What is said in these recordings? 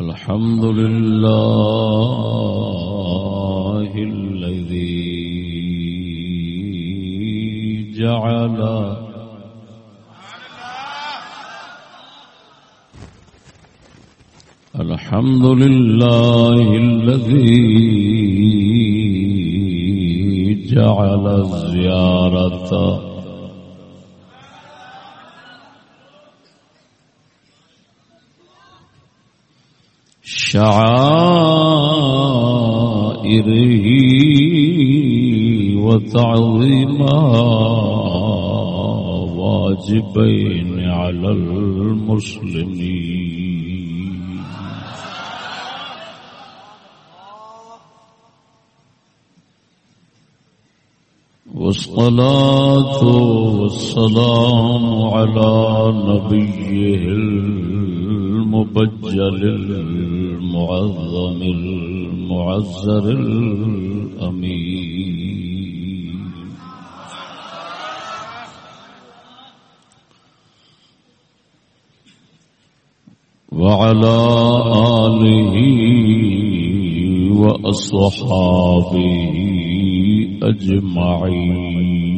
الحمد لله الذي جعل الحمد لله الذي جعل الزيارة شعائره وتعظيما واجبين على المسلمين. والصلاة والسلام على نبيه المبجل. المعظم المعزر الأمين. وعلى آله وأصحابه أجمعين.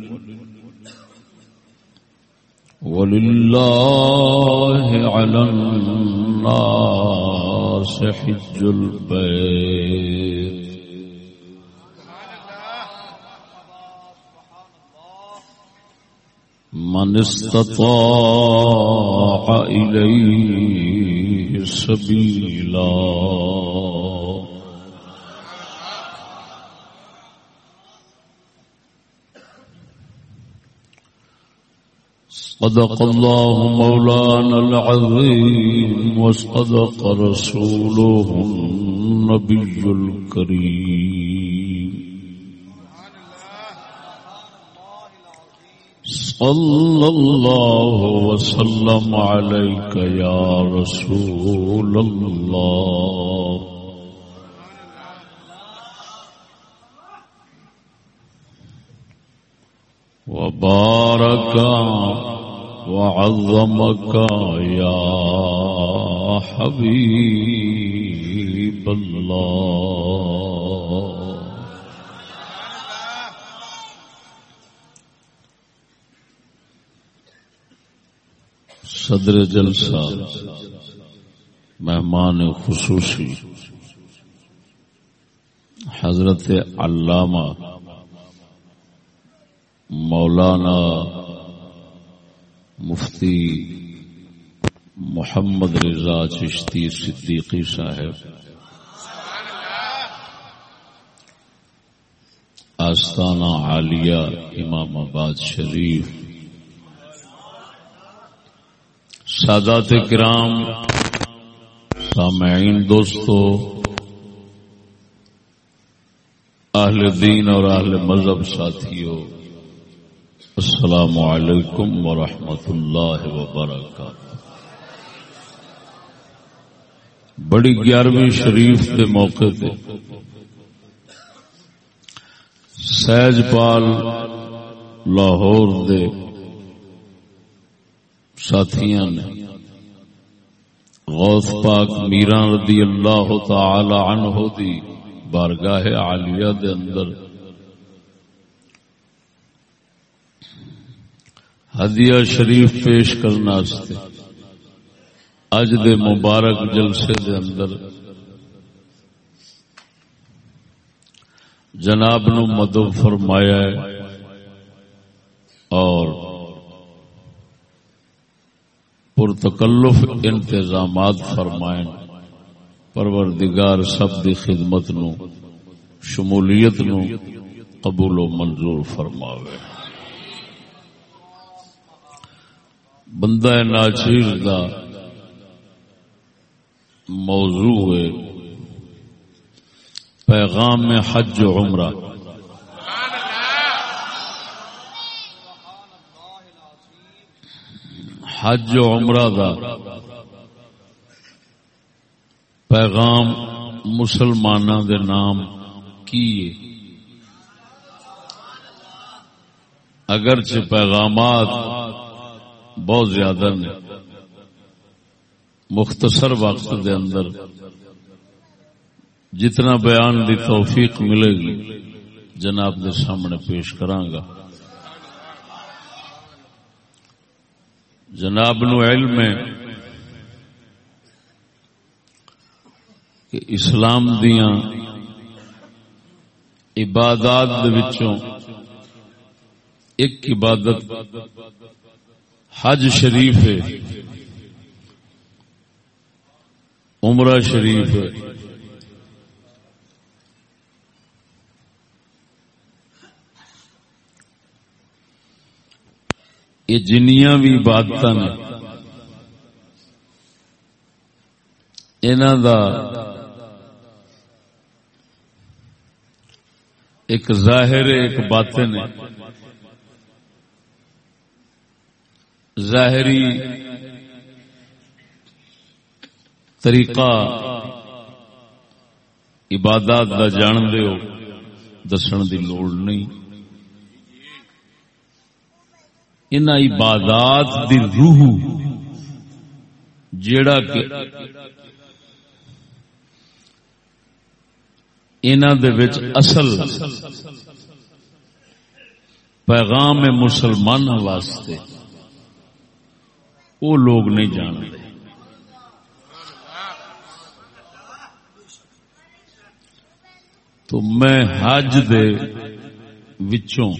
ولله على الناس حج البيت من استطاع إليه سبيلا صدق الله مولانا العظيم وصدق رسوله النبي الكريم. صلى الله وسلم عليك يا رسول الله. وبارك وعظمك يا حبيب الله صدر جلسہ مہمان خصوصی۔ حضرت علامہ مولانا مفتی محمد رضا چشتی صدیقی صاحب۔ آستانہ عالیہ امام آباد شریف۔ سادات کرام، سامعین دوستو، اہل دین اور اہل مذہب ساتھیوں السلام علیکم ورحمۃ اللہ وبرکاتہ بڑی گیارہویں شریف کے موقع پہ سہج پال لاہور دے ساتھیاں نے غوث پاک میران رضی اللہ تعالی عنہ دی بارگاہ عالیہ دے اندر ہدیہ شریف پیش کرنا اج دے مبارک جلسے دے اندر جناب نو مدو فرمایا ہے اور پرتکلف انتظامات فرمائیں۔ پروردگار سب دی خدمت نو، شمولیت نو قبول و منظور فرماوے۔ بندہ ناچیر دا موضوع ہے پیغام میں حج و عمرہ۔ حج و عمرہ دا پیغام مسلمانوں دے نام کی اگرچہ پیغامات بہت زیادہ نے۔ مختصر وقت دے اندر جتنا بیان دی توفیق ملے گی، جناب دے سامنے پیش کرانگا جناب نو علم ہے کہ اسلام دیا عبادات وچوں ایک عبادت حج شریف ہے۔ عمرہ شریف ہے۔ یہ جنیاں بھی عبادت نے۔ انہوں دا ایک ظاہر ایک باطن ہے۔ ظاہری طریقہ عبادات دا جان دے ہو، دسن دی لوڑ نہیں۔ ان عبادات دی روح جیڑا کہ وچ اصل پیغام مسلمان واسطے۔ وہ لوگ نہیں جانتے۔ تو میں حج دے وچوں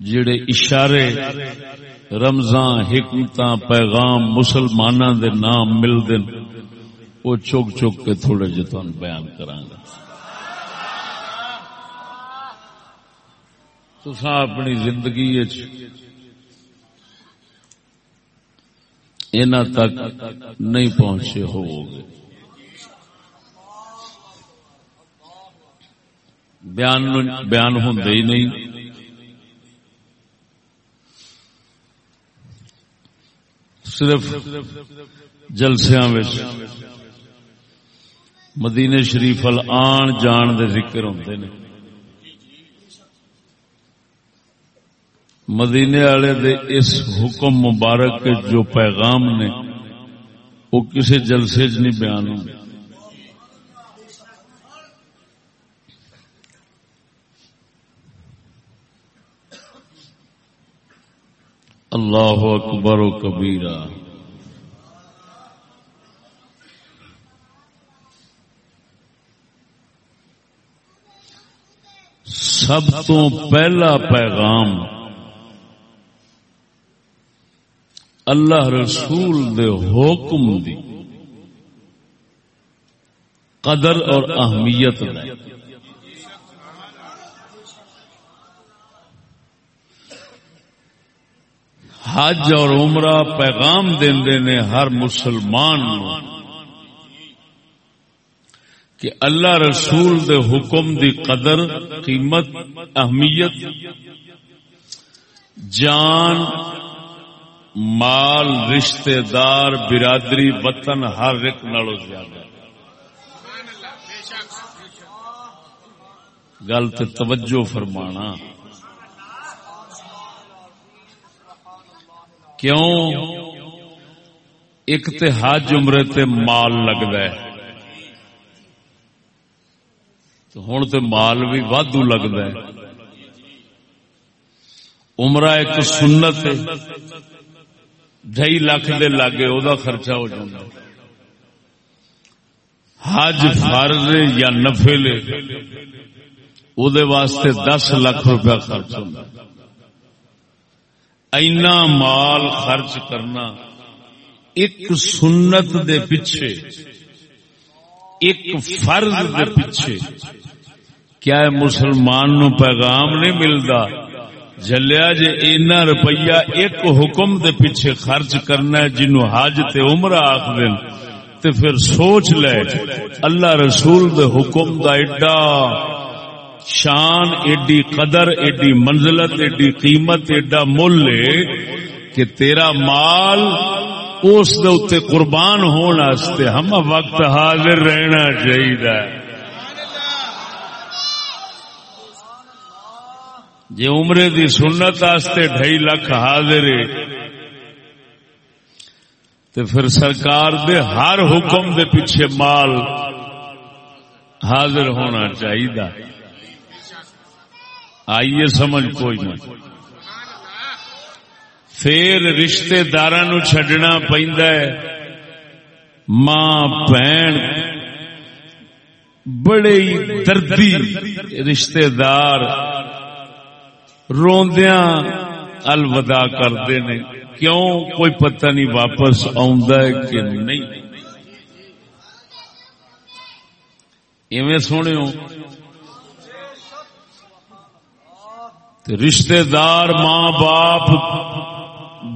جڑے اشارے رمضان حکمت پیغام مسلمانوں دے نام ملتے وہ چک چک کے تھوڑے جی تم بیان کرانگا تو اپنی زندگی ان تک نہیں پہنچے ہو گے بیان بیان ہوں ہی نہیں۔ صرف جلسیا مدینے شریف آن جان دے ذکر ہوتے ہیں مدینے والے دے اس حکم مبارک کے جو پیغام نے، وہ کسی جلسے چ نہیں بیان ہوں۔ اللہ اکبر و کبیرہ۔ سب تو پہلا پیغام اللہ رسول دے حکم دی قدر اور اہمیت حج اور عمرہ پیغام دے نے ہر مسلمان کہ اللہ رسول دے حکم دی قدر، قیمت، اہمیت، جان مال، رشتے دار، برادری، وطن، ہر ایک نالوں زیادہ گل تو توجہ فرمانا۔ کیوں؟ ایک تے حج عمرے تے مال لگتا ہے۔ تو ہوں تو مال بھی وادو لگتا ہے۔ عمرہ ایک سنت ہے۔ ڈھائی لاکھ دے لاگے وہ خرچہ ہو جائے حج فرض یا نفل وہ واسطے دس لاکھ روپیہ خرچ ہوتا اینا مال خرچ کرنا ایک سنت دے پیچھے، ایک فرض دے پیچھے۔ کیا مسلمان نو پیغام نہیں ملتا جلیا جی اینا روپیہ ایک حکم دے پیچھے خرچ کرنا ہے جنو حج تے عمرہ آخ دن تے پھر سوچ لے، اللہ رسول دے حکم دا ایڈا شان، ایڈی قدر، ایڈی منزلت، ایڈی قیمت، ایڈا مل لے کہ تیرا مال اس دے اتے قربان ہونے ہم وقت حاضر رہنا چاہیے جی عمرے دی سنت آستے ڈھائی لاکھ حاضر تو پھر سرکار دے ہر حکم دے پیچھے مال حاضر ہونا چاہیے آئیے سمجھ کوئی نہیں۔ پھر رشتے دار چڈنا پہ ماں، بہن بڑے دردی رشتے دار روندیاں الوداع کرتے نے کیوں؟ کوئی پتہ نہیں واپس کہ نہیں۔ ایویں سونے رشتے دار ماں باپ،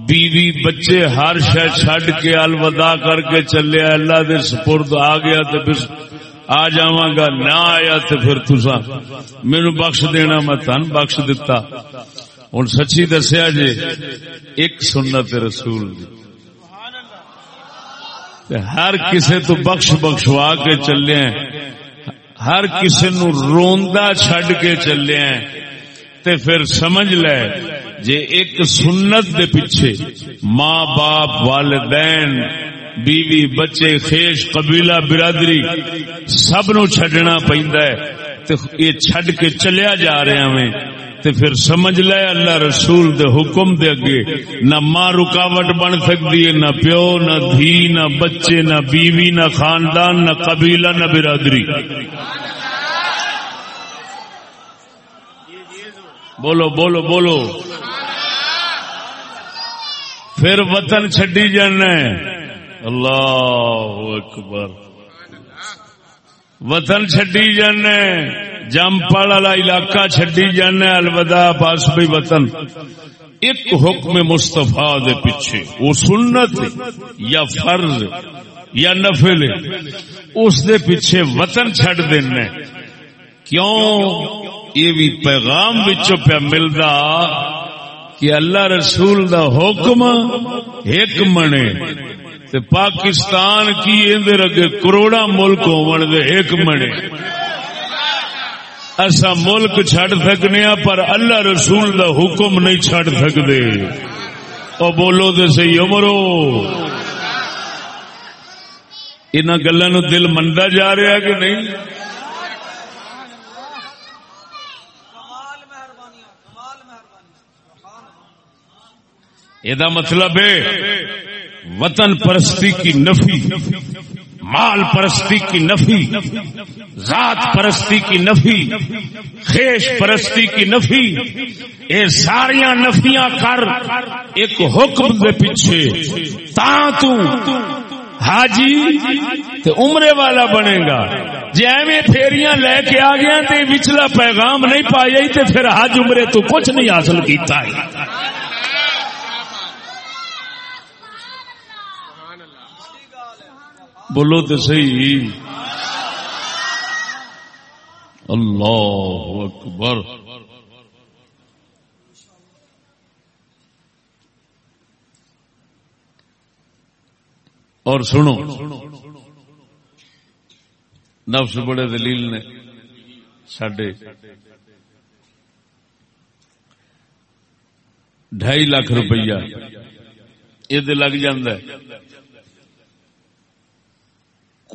بیوی، بچے ہر شہ چڈ کے الوداع کر کے چلے اللہ دے سپرد آ گیا تو آ جا گا نہ آیا تو پھر تسا مینو بخش دینا میں تن بخش دتا۔ ہوں سچی دسیا جی ایک سنت رسول ہر کسے تو بخش بخشوا کے چلے ہر کسے نو روندا چھڈ کے چلے تے پھر سمجھ لے، جے ایک سنت دے پیچھے ماں باپ والدین بیوی، بچے، خیش، قبیلہ، برادری سب نو چڈنا یہ چڈ کے چلیا جا رہا میں۔ تے پھر سمجھ لے اللہ رسول دے حکم دے اگے۔ نہ ماں رکاوٹ بن سکتی ہے، نہ پیو، نہ دھی، نہ بچے، نہ بیوی، نہ خاندان، نہ قبیلہ، نہ برادری۔ بولو بولو بولو۔ پھر وطن چڈی جانا اللہ اکبر۔ وطن چڈی جانے جمپال والا علاقہ چڈی جانے، الوداع پاس بھی وطن۔ ایک حکم مستفا دے پیچھے، وہ سنت یا فرض یا نفل، اس دے پیچھے وطن چڈ دینا کیوں؟ یہ بھی پیغام بچوں پہ ملتا کہ اللہ رسول دا حکم ایک منے۔ تے پاکستان کی اندر اگے کروڑا ملک ہون دے، ایک منے ایسا ملک چھڑ سکنے پر اللہ رسول دا حکم نہیں چھڑ سکتے او بولو دے سی عمرو ان گلا نو دل مندا جا رہا کہ نہیں؟ یہ مطلب ہے وطن پرستی کی نفی، مال پرستی کی نفی، ذات پرستی کی نفی، خیش پرستی کی نفی یہ ساریا نفیاں کر ایک حکم دے پیچھے۔ تا تو حاجی تے عمرے والا بنے گا۔ جی ایویں پھیریاں لے کے آ گیا تے وچلا پیغام نہیں پایا تے پھر حج عمرے تو کچھ نہیں حاصل کیتا ہے۔ بولو تو صحیح۔ اللہ اکبر۔ اور سنو، نفس بڑے دلیل نے سڈے ڈھائی لاکھ روپیہ یہ لگ ہے۔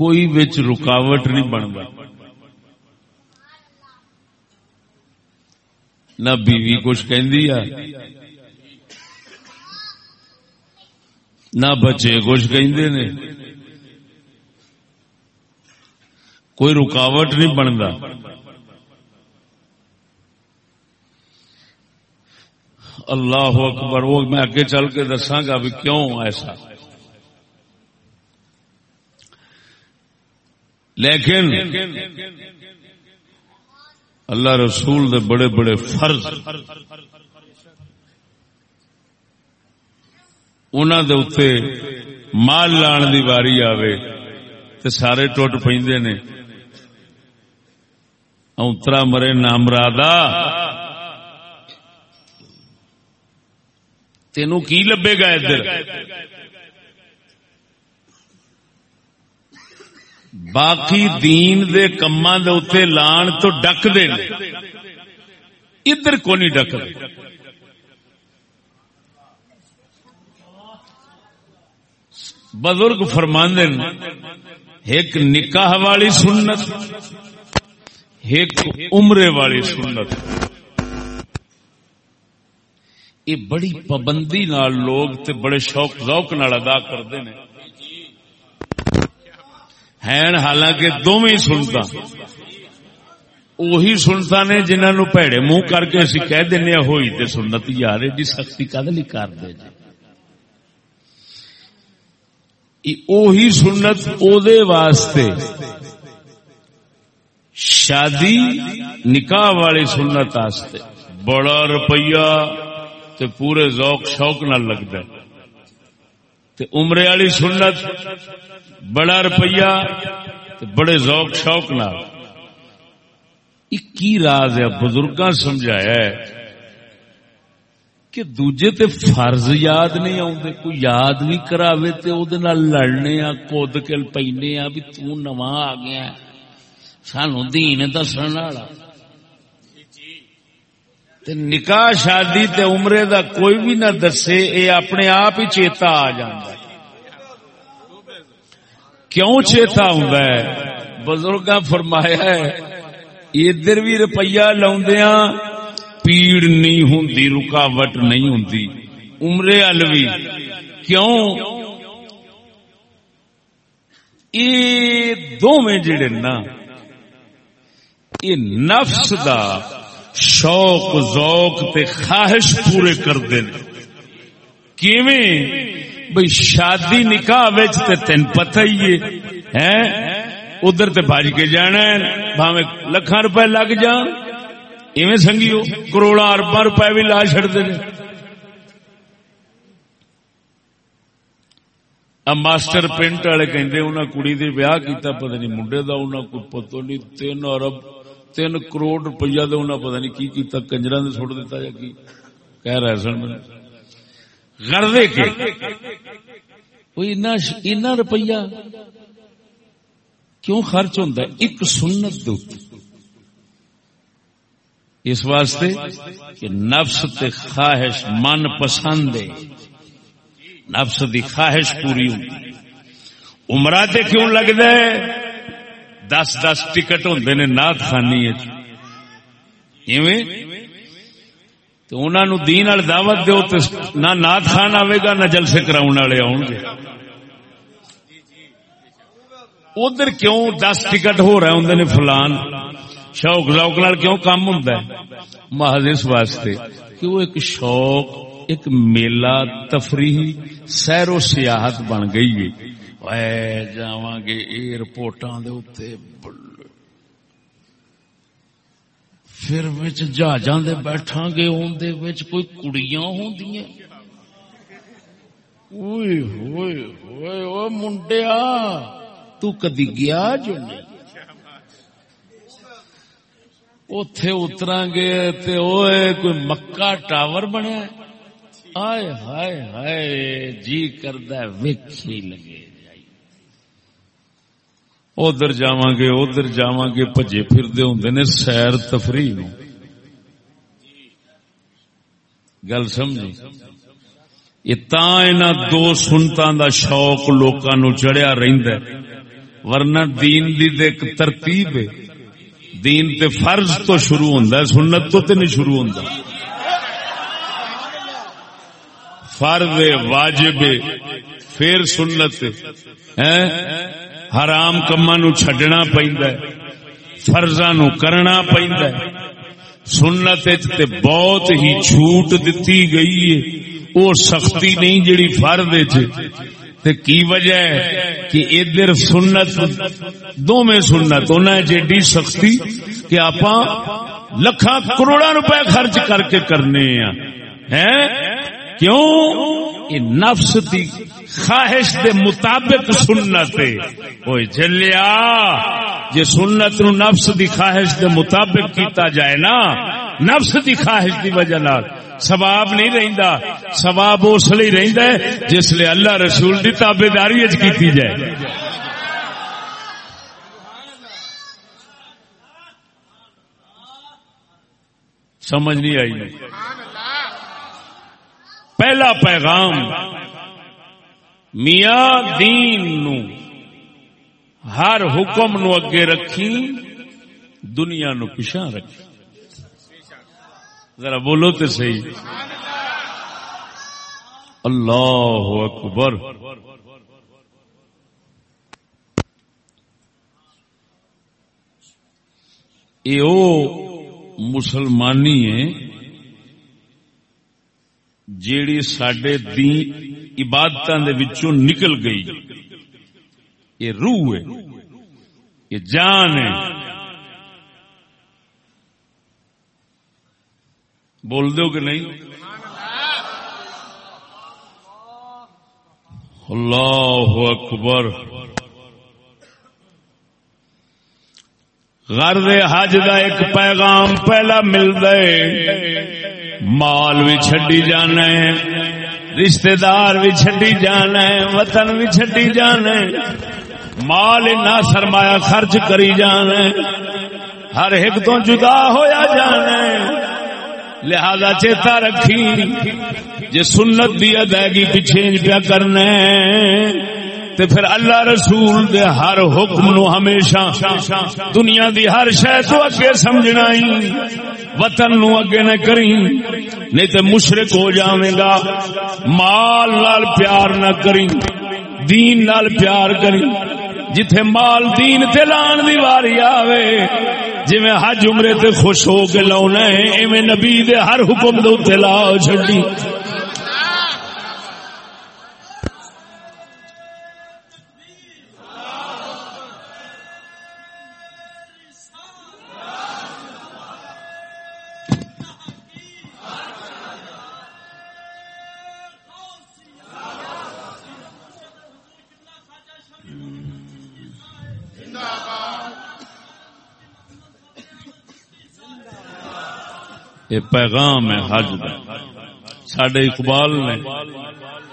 کوئی بچ رکاوٹ نہیں بنتا۔ نہ بیوی کچھ کہ نہ بچے کچھ کہ کوئی رکاوٹ نہیں بنتا۔ اللہ اکبر، وہ میں اگے چل کے دساگا بھی کیوں ایسا۔ لیکن اللہ رسول دے بڑے بڑے فرض انہوں دے اتے مال لان دی واری آوے تے سارے ٹوٹ پیندے نے۔ اونترا مرے نامرادا تینوں کی لبے گا ادھر؟ باقی دین دے کما دے اتنے لان تو ڈک دے ادھر کو نہیں ڈک دے۔ بزرگ فرماند ایک نکاح والی سنت، ایک عمرے والی سنت۔ یہ بڑی پابندی نال لوگ تے بڑے شوق ذوق نال ادا کرتے ہیں ہیں، حالانکہ دونوں سنتا۔ وہی سنتا نے جنہوں نے پیڑے منہ کر کے اسی کہہ دینا ہوئی تے سنت یار ایڈی جی، سختی کدلی کر دے جی۔ اوہی سنت او واسطے شادی نکاح والی سنت آستے۔ بڑا روپیہ تے پورے ذوق شوق نہ لگتا ہے۔ تے عمرے والی سنت، بڑا روپیہ تے بڑے ذوق، شوق نہ کی راز ہے بزرگ سمجھایا ہے کہ دوجے تے فرض یاد نہیں آتے کوئی یاد نہیں کراوے تے او لڑنے آ کود کے پینے آ بھی تو نواں آ گیا سانو دین دس والا۔ نکاح شادی تے عمرے دا کوئی بھی نہ دسے، اے اپنے آپ ہی چیتا آ جائے کیوں چیتا ہوں بزرگ فرمایا ہے، ادھر بھی روپیہ لاؤدیا پیڑ نہیں ہوں رکاوٹ نہیں ہوں عمرے ال بھی کیوں؟ یہ دونوں جڑے نا یہ نفس دا شوق، ذوق تے خواہش پورے کر دے بھئی شادی نکاح وچ تے تین پتہ ہی ہے ادھر تے بج کے جانا ہے بھاوے لکھان روپے لگ جان ایویں سنگیو کروڑا اربا روپے بھی لا چھڑ چڑتے ماسٹر پینٹ والے کہ انہیں کڑی دے بیاہ کیتا، پتہ نہیں منڈے دا انہیں کوئی پتہ نہیں، تین ارب۔ تین کروڑ روپیہ تو انہیں پتا نہیں کی کیتا کنجرا نے سٹ دیتا یا کی؟ کہہ رہے سن میں۔ غرضے کے اتنا روپیہ کیوں خرچ ہوتا ہے؟ ایک سنت دے اس واسطے کہ نفس تے خواہش من پسند ہے۔ نفس دی خواہش پوری ہوتی عمرہ تے کیوں لگتا ہے؟ دس دس ٹکٹ ہوں نے نات خانی تو انہوں دین وال دعوت دو تو نہ نات خان آئے گا، نہ جلسے کراؤ والے آؤ گے۔ ادھر کیوں دس ٹکٹ ہو رہے ہوں نے فلان؟ شوق ذوق نال کیوں کام ہوں محض اس واسطے کہ وہ ایک شوق، ایک میلہ تفریح سیر و سیاحت بن گئی ہے۔ جا گے ایئرپورٹاں دے ایئرپورٹ پھر جہاز بیٹھا گے اندر کوئی کڑیاں ہوں منڈیا تدی گیا جو نہیں؟ اتے اترا گے کوئی مکہ ٹاور بنیا۔ ہائے ہائے ہائے جی کرد ویکھی لگے۔ ادھر جا گے، ادھر جا گے پجے پھرتے ہوں نے سیر تفریح گل سمجھی؟ یہ دو سنتا دا شوق لوکاں چڑھیا رہندا ورنہ دین دی ایک ترتیب ہے۔ دین تے فرض تو شروع ہوندا ہے، سنت تو تے نہیں شروع ہوندا۔ فرض واجب پھر سنت ہے۔ حرام کما نو چڈنا پہنتا فرضا نو کرنا پہنتا سنت بہت ہی چھوٹ دتی گئی ہے۔ وہ سختی نہیں جڑی فرد کی وجہ ہے کہ ادھر سنت دو میں سنت انہیں جیڈی سختی کہ آپ لکھا کروڑا روپے خرچ کر کے کرنے ہیں؟ کیوں؟ نفس دی خواہش دے مطابق سنت کوئی چلیا جی سنت نو نفس دی خواہش دے مطابق کیتا جائے نا، نفس دی خواہش دی وجہ نال سواب نہیں رہندا سواب اس لیے رہندا ہے جس لیے اللہ رسول دی تابے داری کی جائے۔ سمجھ نہیں آئی۔ پہلا پیغام میاں دین نو، ہر حکم نو اگے رکھی، دنیا نو پچھا رکھی۔ ذرا بولو تو صحیح۔ اللہ اکبر۔ یہ مسلمانی ہے جیڑی سڈے عبادت نکل گئی۔ یہ روح ہے، یہ جان ہے۔ بول دو کہ نہیں؟ اللہ اکبر۔ غرض حج دا ایک پیغام پہلا مل گئے مال بھی چڈی جانا ہے رشتے دار بھی چڈی جانا ہے، وطن بھی چڈی جانا ہے۔ مال نہ سرمایہ خرچ کری جانا ہے۔ ہر ایک تو جدا ہویا جانا ہے۔ لہذا چیتا رکھی جی سنت دی ادائیگی پیچھے پیا کرنا تے پھر اللہ رسول دے ہر حکم نو ہمیشہ دنیا دی ہر شہ تو اگے سمجھنا ہی، وطن نو اگے نہ کری نہیں تے مشرق ہو جاویں گا، مال نال پیار نہ کری دین نال پیار کری جتھے مال دین تے لان دی واری آوے جی میں حج عمرے تے خوش ہو کے لاؤنا ہے، ایویں نبی دے ہر حکم دے اتنے لاؤ چھڈی۔ یہ پیغام ہے حج کا سڈے اقبال نے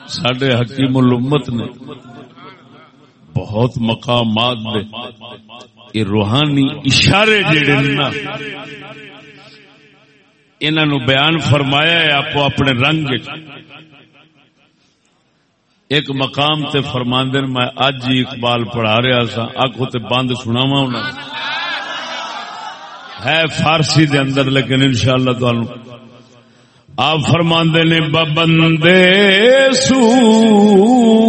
سڈے حکیم الامت نے بہت مقامات دے یہ روحانی اشارے جڑے نا انہوں بیان فرمایا ہے آپ اپنے رنگ ایک مقام تے فرماندن میں اج ہی اقبال پڑھا رہا سا آخو تے بند سناوا انہوں ہے فارسی دے اندر، لیکن انشاءاللہ شاء اللہ آپ فرماندے نے، ببندے سوفیو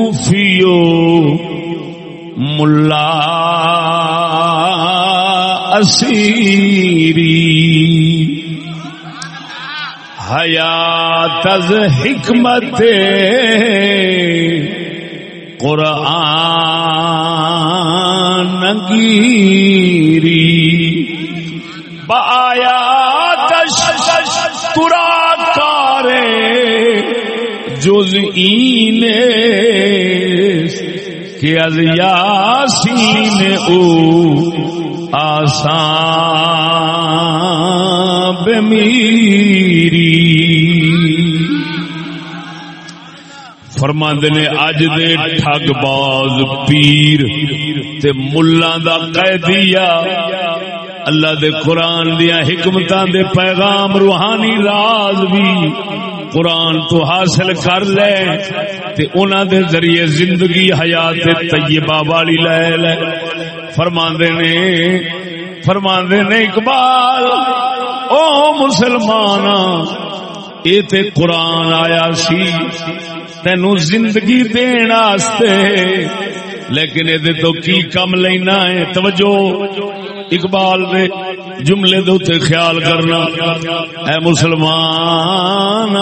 ملا اسیری حیات از حکمت قرآن نگیری جز کہ از یاسین او آسان بمیری۔ فرماند نے اج دے ٹھگ باز پیر تے ملا دا قیدیا اللہ دے قرآن دیا حکمت دے پیغام روحانی راز بھی۔ قرآن تو حاصل کر لے تے انہ دے ذریعے زندگی حیات طیبہ والی لے لے۔ فرماندے نے فرماندے نے اقبال، او مسلمان اے تے قرآن آیا سی، تینو زندگی دین آستے، لیکن یہ تو کی کم لینا ہے؟ توجہ، اقبال دے جملے دے خیال کرنا۔ اے مسلمان،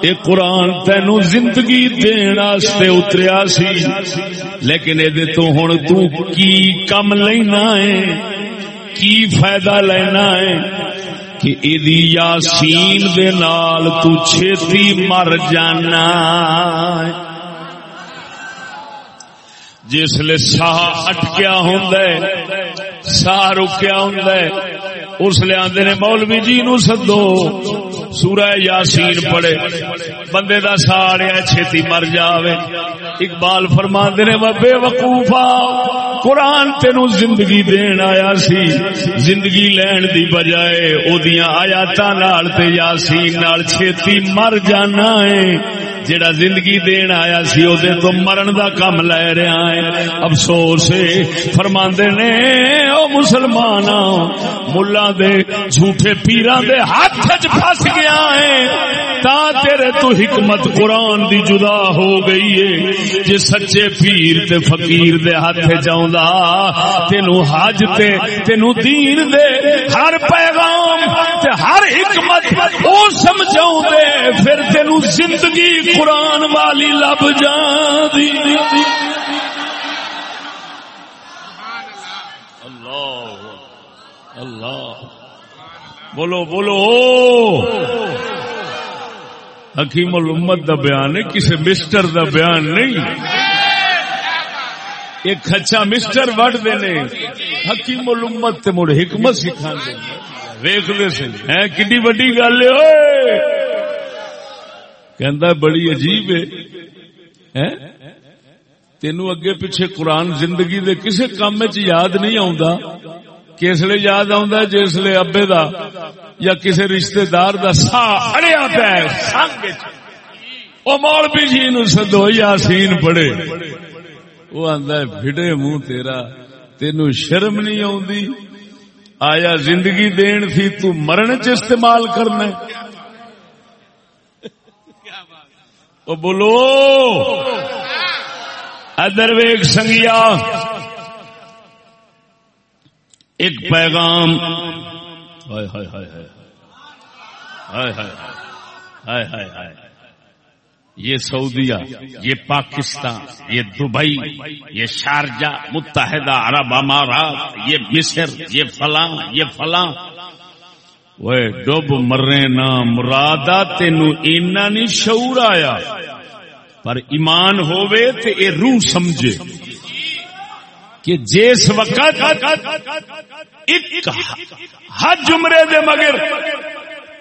اے قرآن تینو زندگی دین آستے اتریا سی۔ لیکن یہ تو ہوں تو کی کم لینا ہے؟ کی فائدہ لینا ہے؟ کہ ادی یاسین دے نال تو چھتی مر جانا جس لیے ساہ اٹکیا ہوں ساہ رکیا ہوں اس لیے آندے نے مولوی جی نو سدو۔ سورہ یاسین پڑے بندے دا سارے چھتی مر جاوے۔ اقبال فرما نے بے وقوفا، قرآن تینو زندگی دین آیا سی۔ زندگی لین دی بجائے او دیاں آیاتاں نال تے یاسین نال چھتی مر جانا ہے۔ جڑا زندگی دین آیا سی او دے تو مرن دا کم لے رہا ہے۔ افسوس فرماندے نے، او مسلمان ملا دے، جھوٹے پیران دے ہاتھ چ پھس گیا ہے۔ تا تیرے تو حکمت قرآن دی جدا ہو گئی ہے۔ جے سچے پیر تے فقیر دے ہاتھ جاوندا تینو حج تے تینو دین دے، ہر پیغام تے ہر حکمت، او سمجھاؤ دے پھر تینو زندگی قرآن والی لب جان اللہ اللہ. بولو بولو. حکیم الامت دا بیان ہے کسی مسٹر دا بیان نہیں. ایک کچا مسٹر وڈ دینے حکیم الامت تے مڑ حکمت سکھا دے ویخ لے سے ہیں، کڈی وڈی گل ہے؟ بڑی عجیب ہے۔ تینو اگے پیچھے قرآن زندگی دے کسے کام یاد نہیں آتا کس لیے یاد آ جس لیے ابے دا یا کسی رشتے دار کا سا اڑیا پہ وہ مولوی جی نو سدو یاسین پڑے وہ آدھا بھڑے منہ تیرا تینو شرم نہیں آتی آیا زندگی دین تھی، تو مرن چ استعمال کرنا ہے۔ وہ بولو۔ ادر ویگ سنگیا۔ ایک پیغام۔ ہائے۔ ہائے ہائے ہائے ہائے ہائے ہائے۔ یہ سعودیہ، یہ پاکستان، یہ دبئی، یہ شارجہ، متحدہ عرب امارات، یہ مصر، یہ فلاں یہ فلاں۔ وہ ڈب مرے نہ مرادا تین اینا نہیں شعور آیا پر ایمان ہووے تے اے روح سمجھے کہ جس وقت ایک حج عمرے دے مگر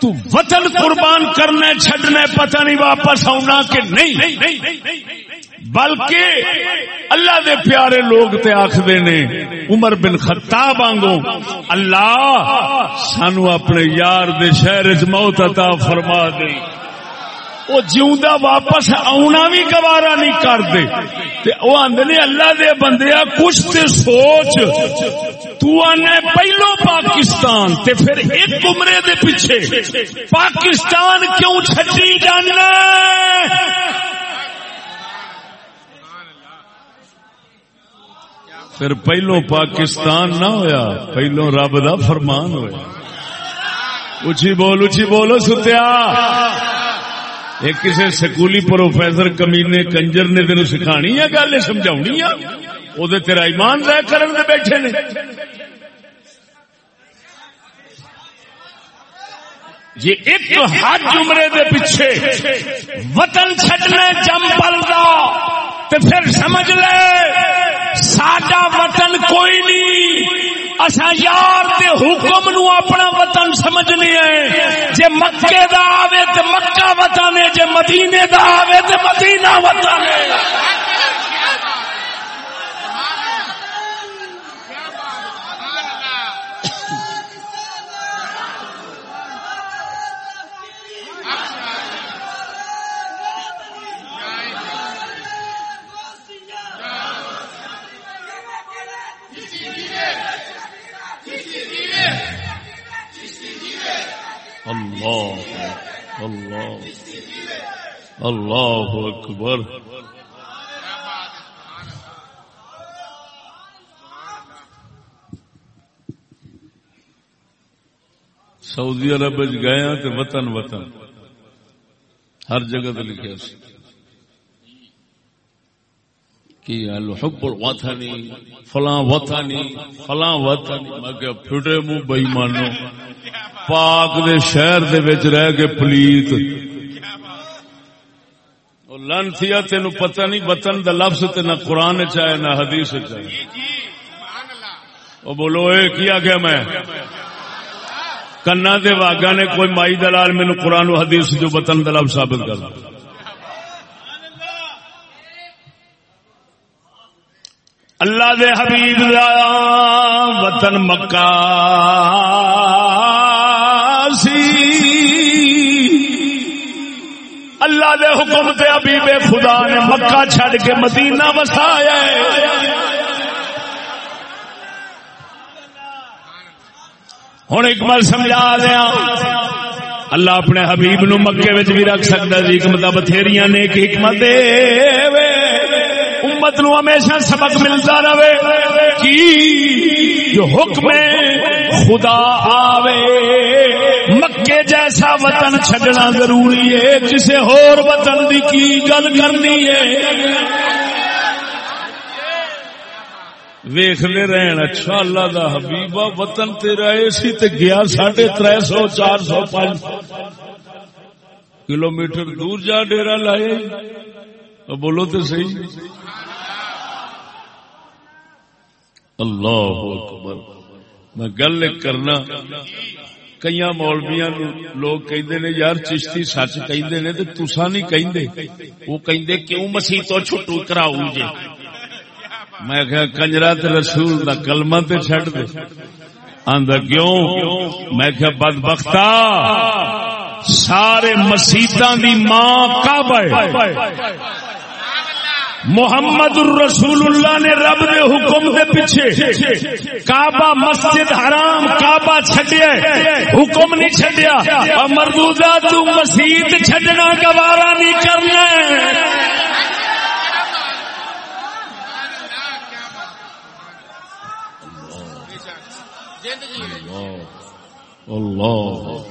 تو وطن قربان کرنا چھڈنا پتہ نہیں واپس آنا کہ نہیں۔ بلکہ اللہ دے پیارے لوگ تے آخدے نے، عمر بن خطاب آنگو اللہ سانو اپنے یار دے شہر موت عطا فرما دے۔ وہ جیوندا واپس آنا بھی گوارا نہیں کرتے وہ آدھے اللہ دے بندیا کچھ تے سوچ۔ تو آنے پہلو پاکستان، تے پھر ایک عمرے دے پیچھے۔ پاکستان کیوں چھٹی جانا؟ پھر پہلو پاکستان نہ ہویا، پہلو رب دا فرمان ہوا اچھی بول، اچھی بولو ستیا ایک کسی سکولی پروفیسر کمینے کنجر نے تین سکھانی ہے گل سمجھا وہ تیرا ایمان ضائع کرن دے بیٹھے نے۔ یہ ایک حج عمرے دے پیچھے وطن چھٹنے جم پل تے پھر سمجھ لے۔ ساڈا وطن کوئی نہیں۔ اصا یار دے حکم نو اپنا وطن سمجھنے ہے جے مکے دا آوے تے مکہ وطن ہے، جے مدینے دا آوے تے مدینہ وطن ہے۔ اللہ اللہ اللہ اکبر سعودی عرب گیا ہاں تو وطن وطن ہر جگہ تو لکھا کہ الحب الوطنی، فلاں وطنی فلاں وطنی۔ میں کہ پھٹے منہ بئی مانو پاک دے شہر دے وچ رہ کے پلیت۔ لن تین پتہ نہیں وطن دا لفظ تے نہ قرآن چاہے نہ حدیث چاہے وہ بولو، اے کیا گیا میں؟ کنا دے واگا نے کوئی مائی دلال مینو قرآن و حدیث جو وطن دا لفظ ثابت کر اللہ دے حبیب دا وطن مکہ۔ اللہ دے حکم تے ابھی خدا نے مکہ چھڑ کے مدینہ وسایا ہوں ایک بار سمجھا دیا۔ اللہ اپنے حبیب نو مکے وچ بھی رکھ سکتا جی حکمت بتھیریاں نے ایک حکمت امت نو ہمیشہ سبق ملتا رہے۔ کی؟ جو حکم خدا آوے۔ مکے جیسا وطن چھڈنا ضروری ہے کسی ہور وطن دی کی گل کرنی ہے؟ ویختے رہن اچھا اللہ دا حبیبا وطن تیرا اسی تے گیا ساڑھے تر سو، چار سو، پانچ کلو میٹر دور جا ڈیرا لائے۔ بولو تو صحیح۔ اللہ اکبر۔ میں گل کرنا۔ کئی مولویا لوگ کہندے نے، یار چشتی سچ کہندے نے تے تسا نہیں کہندے۔ وہ کہندے، کیوں مسیح تو چھٹو کراؤ جے؟ میں کہ کنجرا تے رسول دا کلمہ تے چھڈ دے۔ آندا، کیوں؟ میں کہ بدبختا، سارے مسیتاں دی ماں کعبہ ہے۔ محمد الرسول اللہ نے رب دے حکم دے پیچھے کعبہ مسجد حرام کعبہ چھڈیا حکم نہیں چھڈیا اور مردودہ تو مسجد چھڈنا گوارا نہیں کرنا اللہ اللہ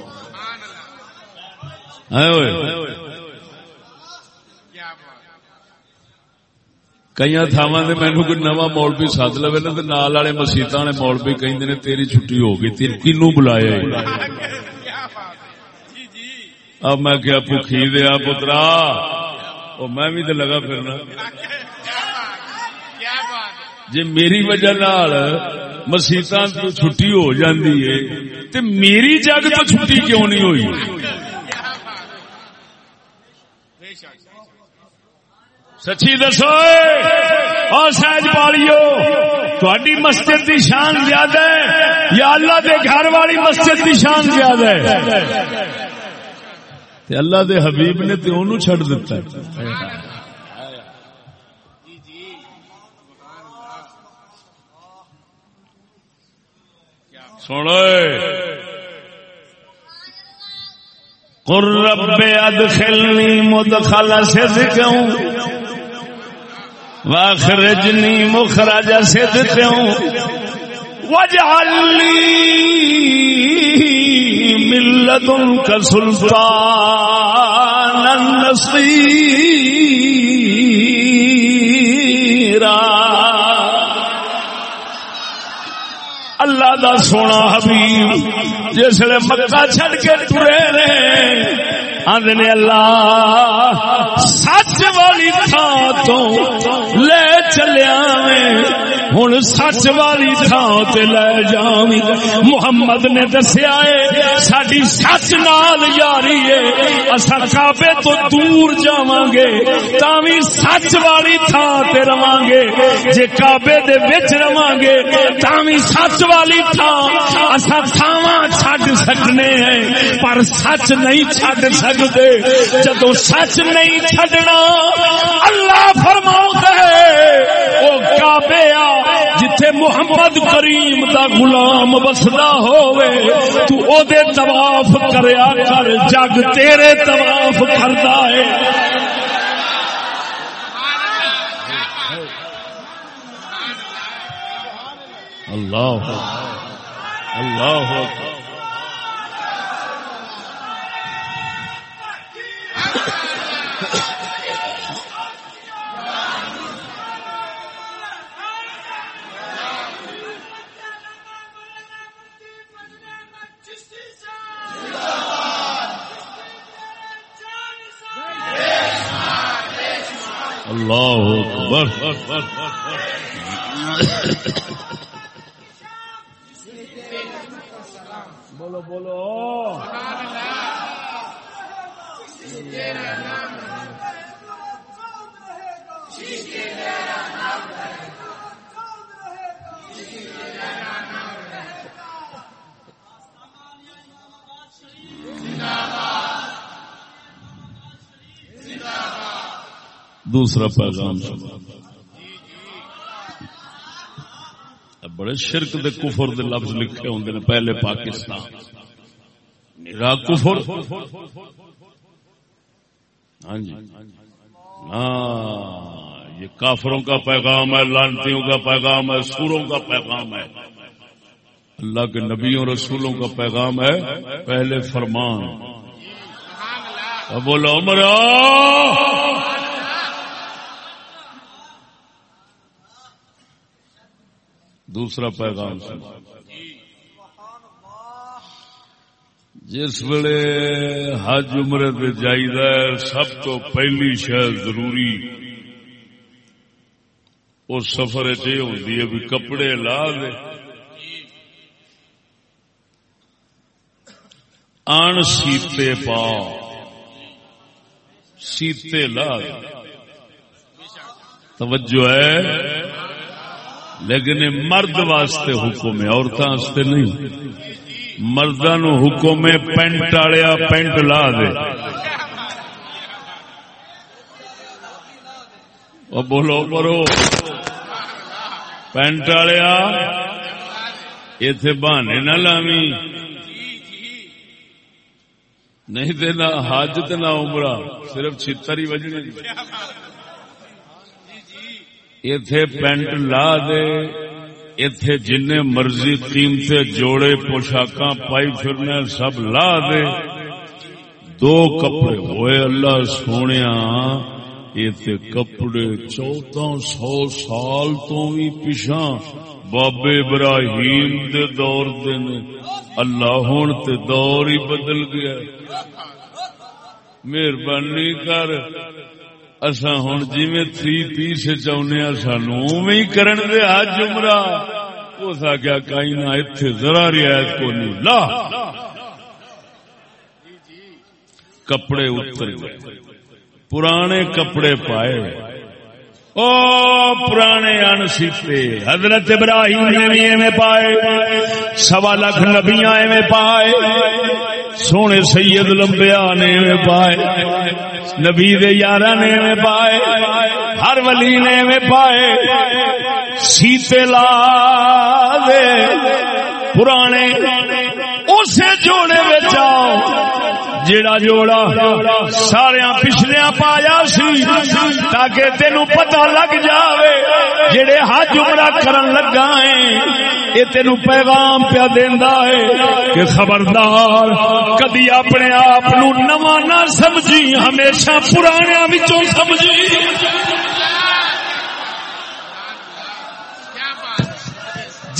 کئی تھاوا مینو کوئی نوا مولوی سد لو نا نال والے مسیطا والے مولوی کہیں نے تیری چھٹی ہو گئی تیر کنو بلایا اب میں کیا بخی دیا پترا میں بھی تو لگا پھرنا جی میری وجہ نال مسیطا چھٹی ہو جاتی ہے تو میری جگ تو چھٹی کیوں نہیں ہوئی سچی دسو اور سہج پالیو تھوڑی مسجد کی شان زیادہ ہے، یا اللہ دے گھر والی مسجد کی شان زیادہ ہے۔ اللہ دے حبیب نے تو انہوں چھڑ دیتا ہے۔ سنو قر ادخلنی مدخل صدقوں واخرجنی مخرج صدقوں وجعلنی من لدنك سلطانا نصيرا اللہ دا سونا حبیب جس نے مکہ چھڑ کے ٹرے رہے آدھے اللہ سچ والی تھا تو لے چلیا میں ہوں سچ والی تھان تے لے جا محمد نے دسیا ہے ساری سچ نال یاری ہے اصا کعبے تو دور جا گے تھی سچ والی تھان تے رواں گے۔ جے کعبے دے وچ رواں گے تھی سچ والی تھان اصا تھاواں چھڈ سکنے ہیں۔ پر سچ نہیں چھڈ سکتے جدو سچ نہیں چھڈنا، اللہ فرما وہ کعبے آ، جتھے محمد کریم دا غلام بسدا ہووے، تو او دے طواف کریا کر، جگ تیرے طواف کردا ہے۔ اللہ اللہ۔ اللہ اکبر۔ بولو بولو۔ دوسرا پیغام۔ بڑے شرک دے کفر دے لفظ لکھے ہوں پہلے پاکستان۔ میرا کفر۔ ہاں جی۔ ہاں، یہ کافروں کا پیغام ہے، لانتیوں کا پیغام ہے، سوروں کا پیغام ہے۔ اللہ کے نبیوں، رسولوں کا پیغام ہے، پہلے فرمان۔ بولو مرا دوسرا پیغام جس ویلے حج عمر جائیدہ سب تو پہلی شہر ضروری۔ اس سفر چ ہوتی ہے بھی کپڑے لا دے۔ آن سیتے پا۔ سیتے لا دے۔ توجہ ہے؟ لیکن مرد واسطے حکم ہے عورتوں نہیں۔ مردوں حکم ہے، پینٹ آیا پینٹ لا دے۔ بولو کرو پینٹ آیا اتے بہانے نہ لاوی نہیں دینا حج تو نہ عمرہ، صرف چھتر ہی وجنے اتے پینٹ لا دے اتے جن مرضی قیمتے جوڑے پوشاک پائی پھرنے سب لا دے دو کپڑے ہوئے اللہ سونے یہ کپڑے چودہ سو سال تو بھی پچھا بابے ابراہیم دے دور دن اللہ ہوں تے دور ہی بدل گیا مہربانی کر اصا ہوں جی تھی تی سے چاہنے سانو ہی کرن دے آج جمرا اس آگیا کئی نہ اتنے ذرا رعایت کو نہیں لا۔ کپڑے اتر گئے۔ پرانے کپڑے پائے۔ او پرانے ان سیتے۔ حضرت ابراہیم نے بھی ایویں پائے۔ سوا لاکھ نبیاں ایویں پائے۔ سونے سید لمبیا نے ایویں پائے۔ نبی دے یارہ نے میں پائے، ہر ولی نے میں پائے، سیتے لا دے، پرانے، اسے جوڑے بچاؤ جیڑا جوڑا سارے پچھلیا پایا سی، تاکہ تینو پتہ لگ جاوے جڑے حج عمرہ کرن لگا ہے یہ تینو پیغام پیا دیندا ہے کہ خبردار، کدی اپنے آپ نو نواں نہ سمجھی، ہمیشہ پرانیاں وچوں سمجھی۔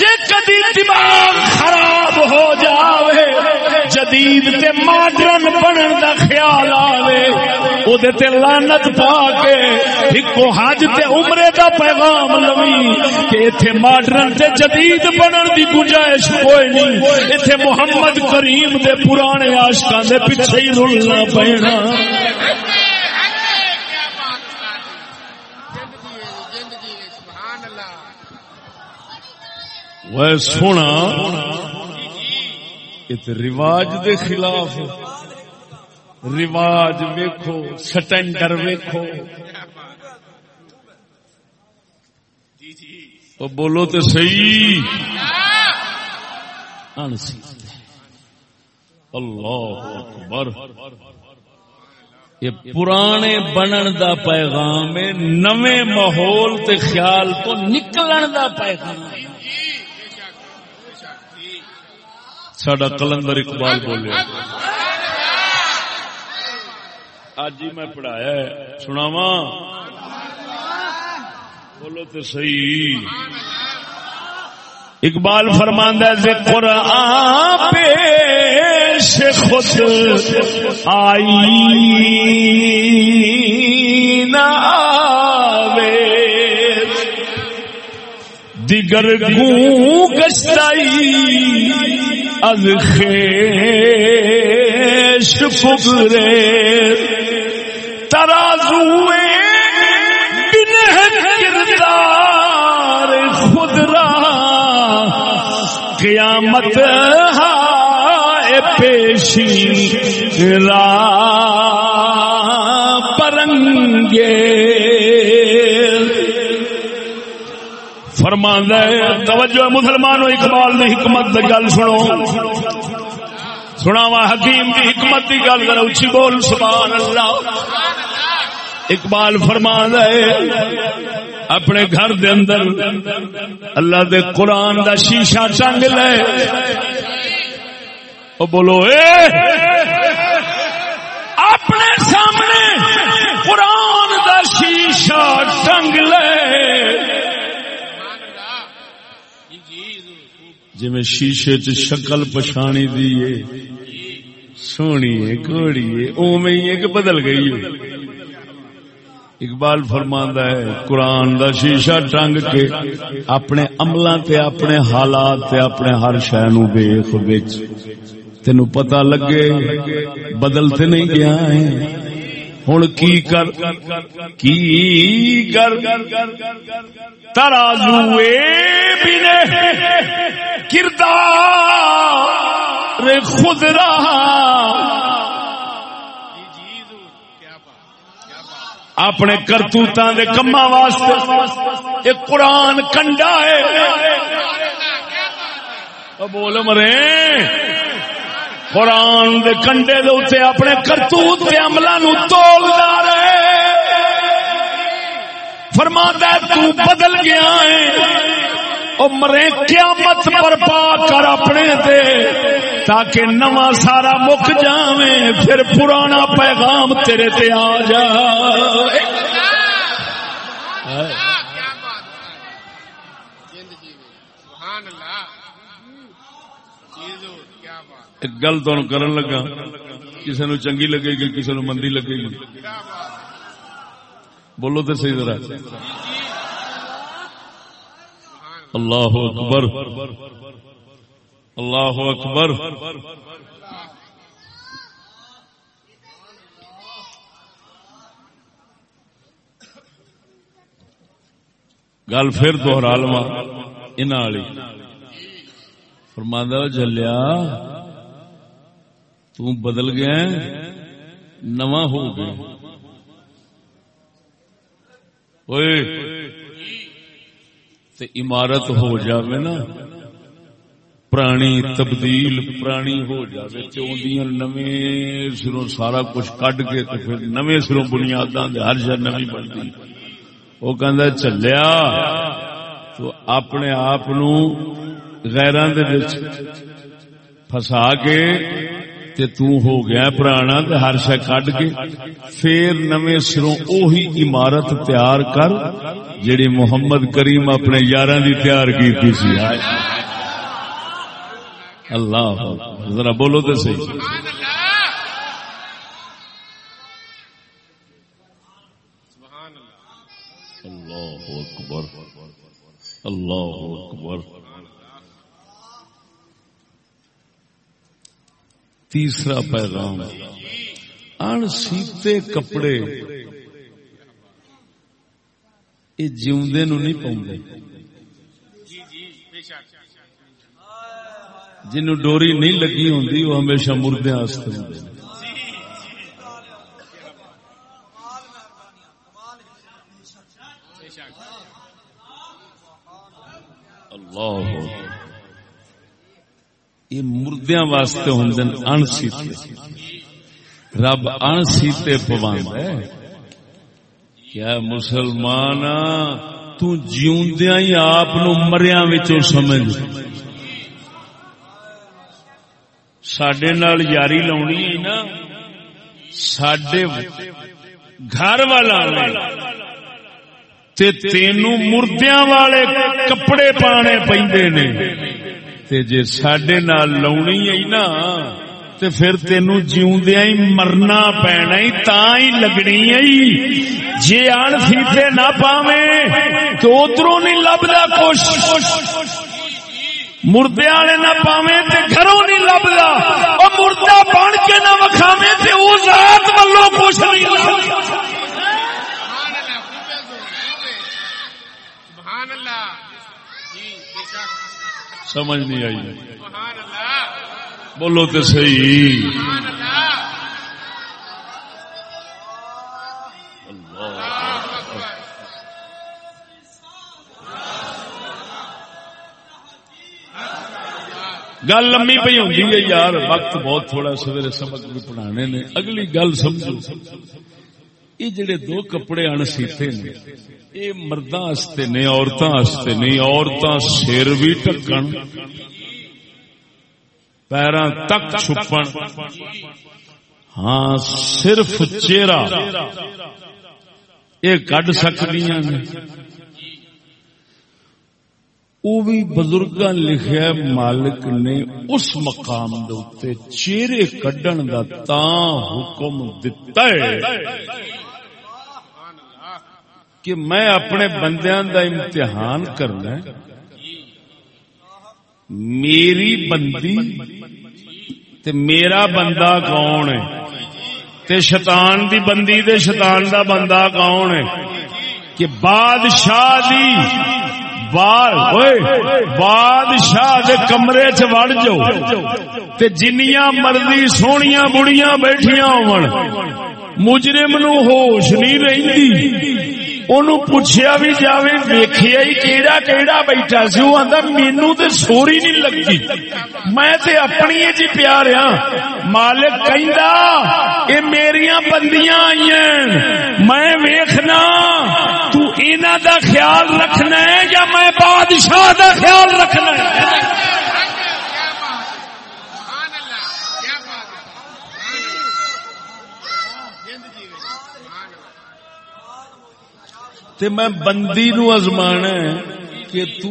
جے کدی دماغ خراب ہو جاوے، جدید تے ماڈرن بنن دا خیال آوے۔ او دے تے لعنت پا کے اکو حج تے عمرے دا پیغام لوی کہ ایتھے ماڈرن تے جدید بنن دی گنجائش کوئی نہیں۔ ایتھے محمد کریم دے پرانے عاشقاں دے پیچھے ہی رلنا پینا۔ وہ سونا رواج دے خلاف رواج ویکو سٹینڈر ویکو بولو تو صحیح۔ اللہ اکبر۔ یہ پرانے بنن دا پیغام ہے نویں ماحول تے خیال تو نکلن دا پیغام ہے۔ سڈا کلندر اقبال بولے اج ہی میں پڑھایا سناو بولو تو سی اقبال فرماندہ ذکر پیش خود آئی نہ دیگر گوں گشتائی از خیش فگرے ترازوے بنہ کردار خود را قیامت ہائے پیشی را پرنگے فرمان ہے، توجہ مسلمانوں، اقبال نے حکمت گل سنو۔ سنا وا حکیم کی حکمت کی گل کرو اچھی بول، سبحان اللہ۔ اقبال فرمان ہے، اپنے گھر دے اندر اللہ دے قرآن دا شیشہ ٹنگ لے۔ او بولو، اے! اپنے سامنے قرآن دا شیشہ ٹنگ لے۔ جی شیشے چ شکل پچھانی دی سونی ہے کوڑی ہے اوے ہی کہ بدل گئی ہے اقبال فرماندا ہے، قرآن دا شیشہ ٹنگ کے اپنے عملاں تے اپنے حالات تے اپنے ہر شے نو ویکھ وچ تینو پتہ لگے بدلتے نہیں گیا ہے۔ ہوں کی کر کی کر? ترازو کردار خود رہا اپنے کرتوتاں دے کما واسطے یہ قرآن کنڈا ہے۔ بول مرے۔ قرآن دے کنڈے دے اتنے اپنے کرتوت کے عملہ نو تولدا رہے۔ فرماتا ہے، تو بدل گیا ہے۔ او مرے، قیامت پر پا کر اپنے دے تاکہ نواں سارا مک جاویں، پھر پرانا پیغام تیرے تے آ جائے۔ ایک گل تو کرن لگا کسی نو چنگی لگے گی کسی نو مندی لگے گی۔ بولو تو صحیح ذرا۔ اللہ اکبر۔ اللہ اکبر۔ گل پھر دوہرا لوا ان فرماندہ جلیا تو بدل گیا نواں ہو گیا۔ تے عمارت ہو جاوے نا، پرانی تبدیل پرانی ہو جاوے چوندیاں نویں سروں سارا کچھ کڈ کے تے پھر نویں سروں بنیاداں دے ہر شے نویں بنتی۔ وہ کہندا چلیا، تو اپنے آپ نو غیراں دے وچ پھسا کے تے تو ہو گیا پرانا تے ہر شے کڈ کے، پھر نویں سروں اوہی عمارت تیار کر جڑی محمد کریم اپنے یاراں دی تیار کیتی سی۔ اللہ ذرا بولو تے صحیح۔ اللہ اکبر اللہ اکبر۔ تیسرا پیغام ان سیتے کپڑے یہ جیوندے نو نہیں پاؤں جنو ڈوری نہیں لگی ہوں وہ ہمیشہ مردے اللہ یہ واسطے ہوں ان سیتے رب ان سیتے پواند ہے۔ کیا مسلمان تیوندیا ہی آپ مریا سمجھ۔ سڈے نال یاری لاؤنی ہے نا۔ سڈے گھر والا تینوں مردیا والے کپڑے پانے پہ تے جے سڈے نال لونی ہے نا، تے پھر تینو جیوندیا ہی مرنا پینا ہی تا ہی لگنی ہے جے آن سیتے نہ پاویں پاوے دوتروں نہیں لبدا کچھ۔ مردے والے نہ پاوے تے گھروں نہیں لبدا۔ او مردہ بن کے نہ وکھاوے تے او ذات والوں کچھ نہیں لبدا۔ سمجھ نہیں آئی۔ بولو تو صحیح۔ گل لمبی پی ہوں یار، وقت بہت تھوڑا سویرے سبق بھی پڑھانے نے۔ اگلی گل سمجھو۔ یہ جڑے دو کپڑے ان سیتے نے، یہ مردوں نے عورتوں نہیں عورتوں سر بھی ٹکن پیروں تک چھپن ہاں صرف چہرہ، یہ کڈ سکتی وہ بھی بزرگ لکھا مالک نے اس مقام دے چہرے کڈن دا تا حکم دتا ہے۔ کہ میں اپنے بندیاں دا امتحان کرنا میری بندی تے میرا بندہ کون ہے؟ تے شیطان دی بندی تے شیطان دا بندہ کون ہے؟ کہ بادشاہ دی بادشاہ دے کمرے چ وڑ جو۔ تے جنیاں مرضی سونیاں بڑیاں بیٹھیاں ہون۔ مجرم نو ہوش نہیں رہندی۔ اونوں پوچھیا بھی جاوے ویخیا ہی کیڑا کیڑا بیٹھا سی وہ آدھا مینو تو سوری نہیں لگی میں تے اپنی جی پیا رہا مالک کہندا اے میریاں بندیاں آئی میں ویخنا تو انہ دا خیال رکھنا ہے یا میں بادشاہ دا خیال رکھنا ہے تے میں بندی نو ازمانا ہے کہ تو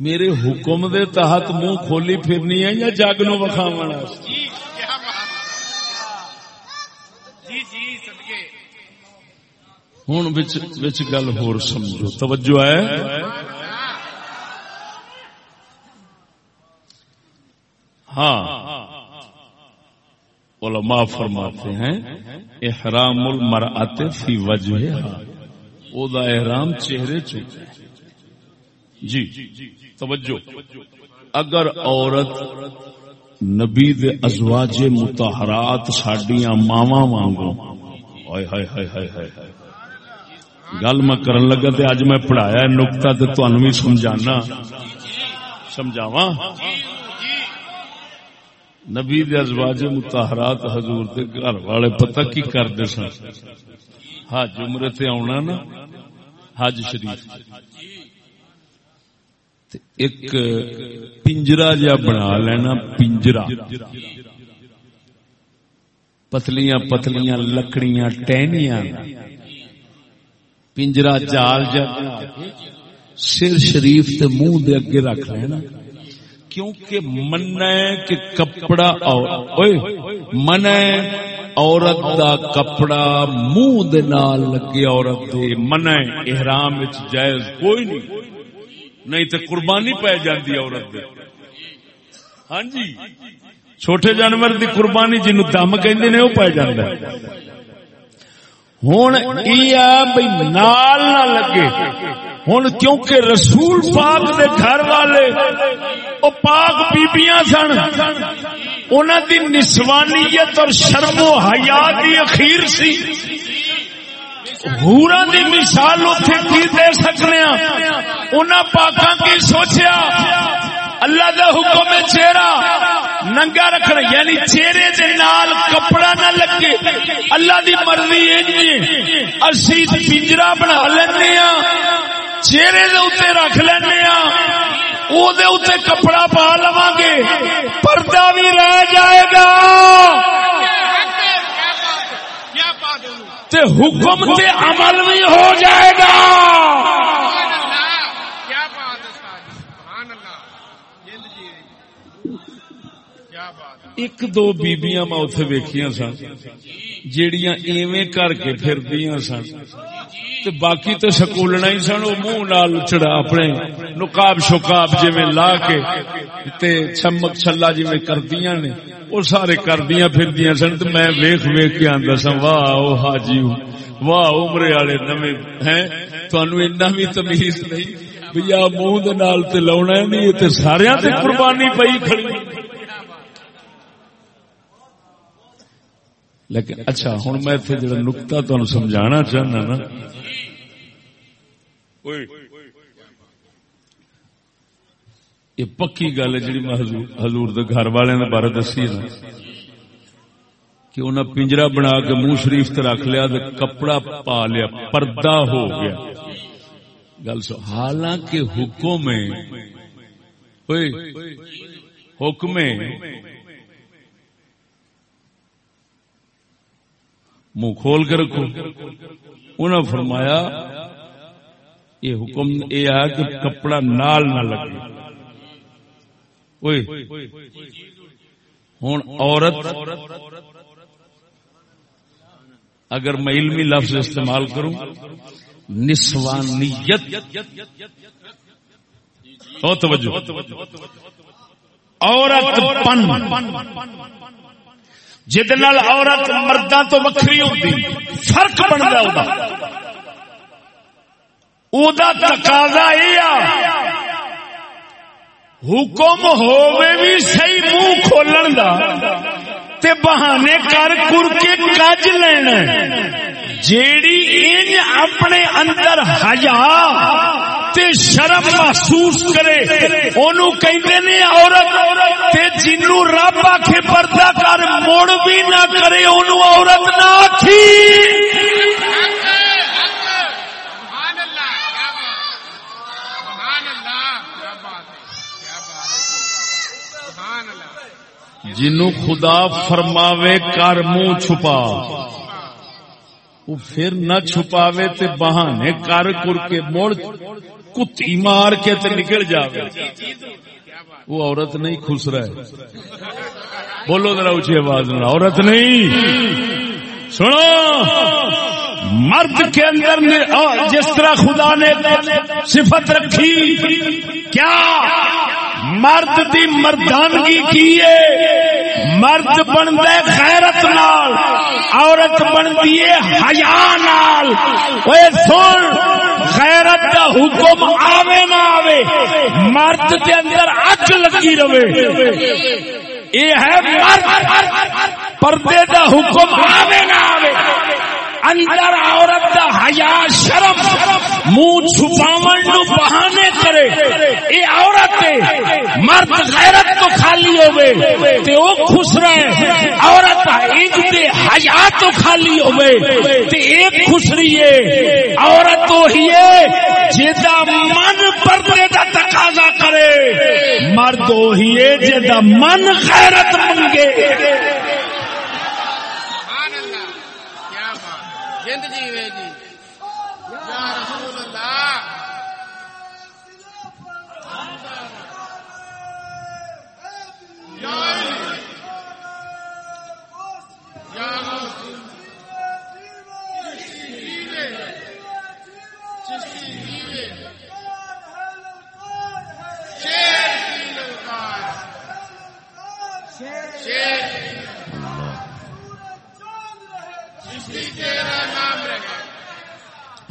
میرے حکم دے تحت منہ کھولی پھرنی ہے یا جگ نو وکھاونا ہوں گل ہور سمجھو۔ توجہ ہے؟ ہاں۔ علماء فرماتے ہیں احرام المرأت فی وجہ او دا احرام چہرے چکے جی توجہ۔ اگر عورت نبی دے ازواج متحرات ساڈیاں ماواں وانگو ہائے ہائے ہائے ہائے ہائے۔ گل میں کرن لگا تے اج میں پڑھایا نکتا تو تہن بھی سمجھانا۔ سمجھاوا نبی دے ازواج متحرات حضور دے گھر والے پتہ کی کرتے سن؟ حج عمر تے آنا نا، حج شریف۔ ایک پنجرا جا بنا لینا، پنجرا۔ پتلیاں پتلیاں، لکڑیاں، ٹہنیاں۔ پنجرا جال جا سر شریف تے منہ دے اگے رکھ لینا۔ کیونکہ من کہ کپڑا من ہے عورت دا کپڑا منہ دے نال لگے، عورت دے من احرام وچ جائز کوئی نہیں۔ نہیں تے قربانی پہ جاندی عورت دے۔ ہاں جی چھوٹے جانور دی قربانی جنوں دم کہندے نے او پہ جاندا ہے۔ ہوں بھائی نال نہ لگے۔ ہوں کیونکہ رسول پاک دے گھر والے وہ پاک بیبیاں سن۔ انہوں دی نسوانیت اور شرم و حیات کی اخیر سی۔ ہورا دی مثال اتنے کی دے سکنے ہاں؟ انہوں پاکاں کی سوچیا، اللہ دا حکم ہے چہرہ ننگا رکھنا یعنی چہرے دے نال کپڑا نہ لگے۔ اللہ دی مرضی ہے جی۔ اسی پنجرا بنا لینے ہاں چہرے دے اتنے رکھ لینے ہاں۔ او دے اتنے کپڑا پا لواں گے پردہ بھی رہ جائے گا تے حکم تے عمل بھی ہو جائے گا ایک دو بیبیاں میں ویکھیاں سن جیڑیاں ایویں کر کے پھر پھردیاں سن تے باقی تو سکولنا ہی سن وہ منہ نال چڑا اپنے نقاب شکاب جی لا کے تے چمک چھلا جی کردیاں نے وہ سارے کردیاں پھر سن تو میں ویخ ویخ کے آندا سا واہ، او حاجی، واہ، عمرے والے نویں، ہیں؟ تانوں اتنا بھی تمیز نہیں، بھیا منہ نال تے لاونا نہیں، تے سارے تے قربانی پئی کھڑی۔ لیکن اچھا ہوں میں اتنے جڑا نکتا تمہیں سمجھانا چاہنا نا یہ پکی گل ہے جی میں ہزور گھر والے بارے دسی نا کہ انہیں پنجرا بنا کے منہ شریف تے رکھ لیا کپڑا پا لیا پردہ ہو گیا گل سو حالانکہ حکم حکم منہ کھول کے رکھو انہوں نے فرمایا یہ حکم یہ ہے کہ کپڑا نال نہ لگے۔ ہوں عورت اگر میں علمی لفظ استعمال کروں، نسوانیت۔ توجہ۔ عورت پن۔ جد عورت مردہ تو وکری ہوتی فرق بنتا تقاضا یہ حکم ہوے بھی صحیح منہ کھولن دا تے بہانے کر کر کے کج لینا جیڑی ان اپنے اندر حیا تے شرم محسوس کرے اونوں کہندے نے عورت تے جنوں رب آکھے پردہ کر موڑ بھی نہ کرے اونوں عورت نہ آکھی جنو خدا فرماوے کر منہ چھپا۔ وہ پھر نہ چھپاوے تے بہانے کر کر کے موڑ کتی مار کے تے نکل جاوے۔ وہ عورت نہیں خوش رہے۔ بولو ذرا اچھی آواز نہ عورت نہیں۔ سنو۔ مرد کے اندر جس طرح خدا نے صفت رکھی، کیا؟ مرد دی مردانگی کیے مرد بن دے غیرت نال، عورت بن دیے حیا نال۔ اے سن، غیرت دا حکم آوے نہ آوے، مرد دے اندر اگ لگی رہے۔ یہ ہے مرد۔ پردے دا حکم آوے نہ اندر عورت دا حیا شرم منہ چھپاون نو بہانے کرے۔ اے عورت مرد غیرت تو خالی ہوے تے او خوش رہے۔ عورت عید دے حیا تو خالی ہوے تے ایک خوش رہیے۔ عورت تو ہی ہے جیدا من پردے دا تقاضا کرے۔ مرد وہی ہے جیدا من غیرت منگے۔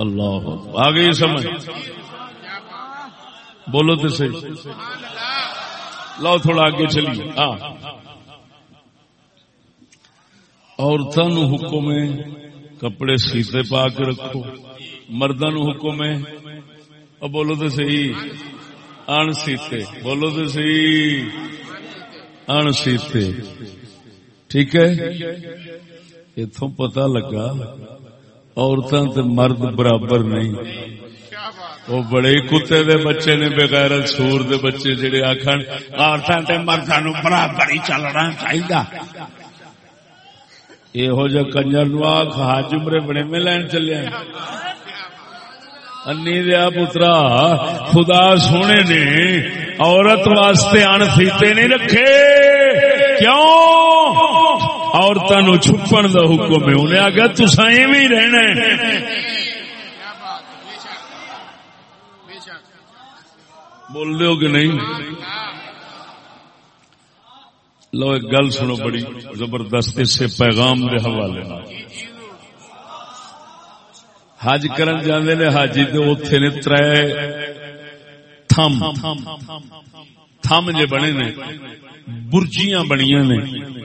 اللہ آگے سمجھ۔ بولو تو صحیح۔ لو تھوڑا آگے چلیے۔ ہاں عورتوں حکم ہے کپڑے سیتے پا کے رکھو۔ مردوں حکم ہے۔ اور بولو تو صحیح۔ ان سیتے۔ بولو تو صحیح۔ ان سیتے۔ ٹھیک ہے؟ اتوں پتا لگا عورتوں تے مرد برابر نہیں۔ وہ بڑے کتے دے بچے نے بغیر سور دے بچے جڑے آخر عورتوں تے مردوں برابر ہی چلنا چاہیے یہو جہ کنجر نو آخ حج عمرے بڑے میں لین چلے۔ انی دیا پترا، خدا سونے نے عورت واسطے ان سیتے نہیں رکھے۔ کیوں؟ عورتوں چھپن دا حکم ہے۔ انہیں آگے تسا ایویں رہنا بول دے ہو کہ نہیں؟ لو ایک گل سنو بڑی زبردست، اس سے پیغام دے حوالے حج کرن جاندے نے حاجی تے اوتھے نے ترے تھم۔ تھم جے بنے نے، برجیاں بنیاں نے۔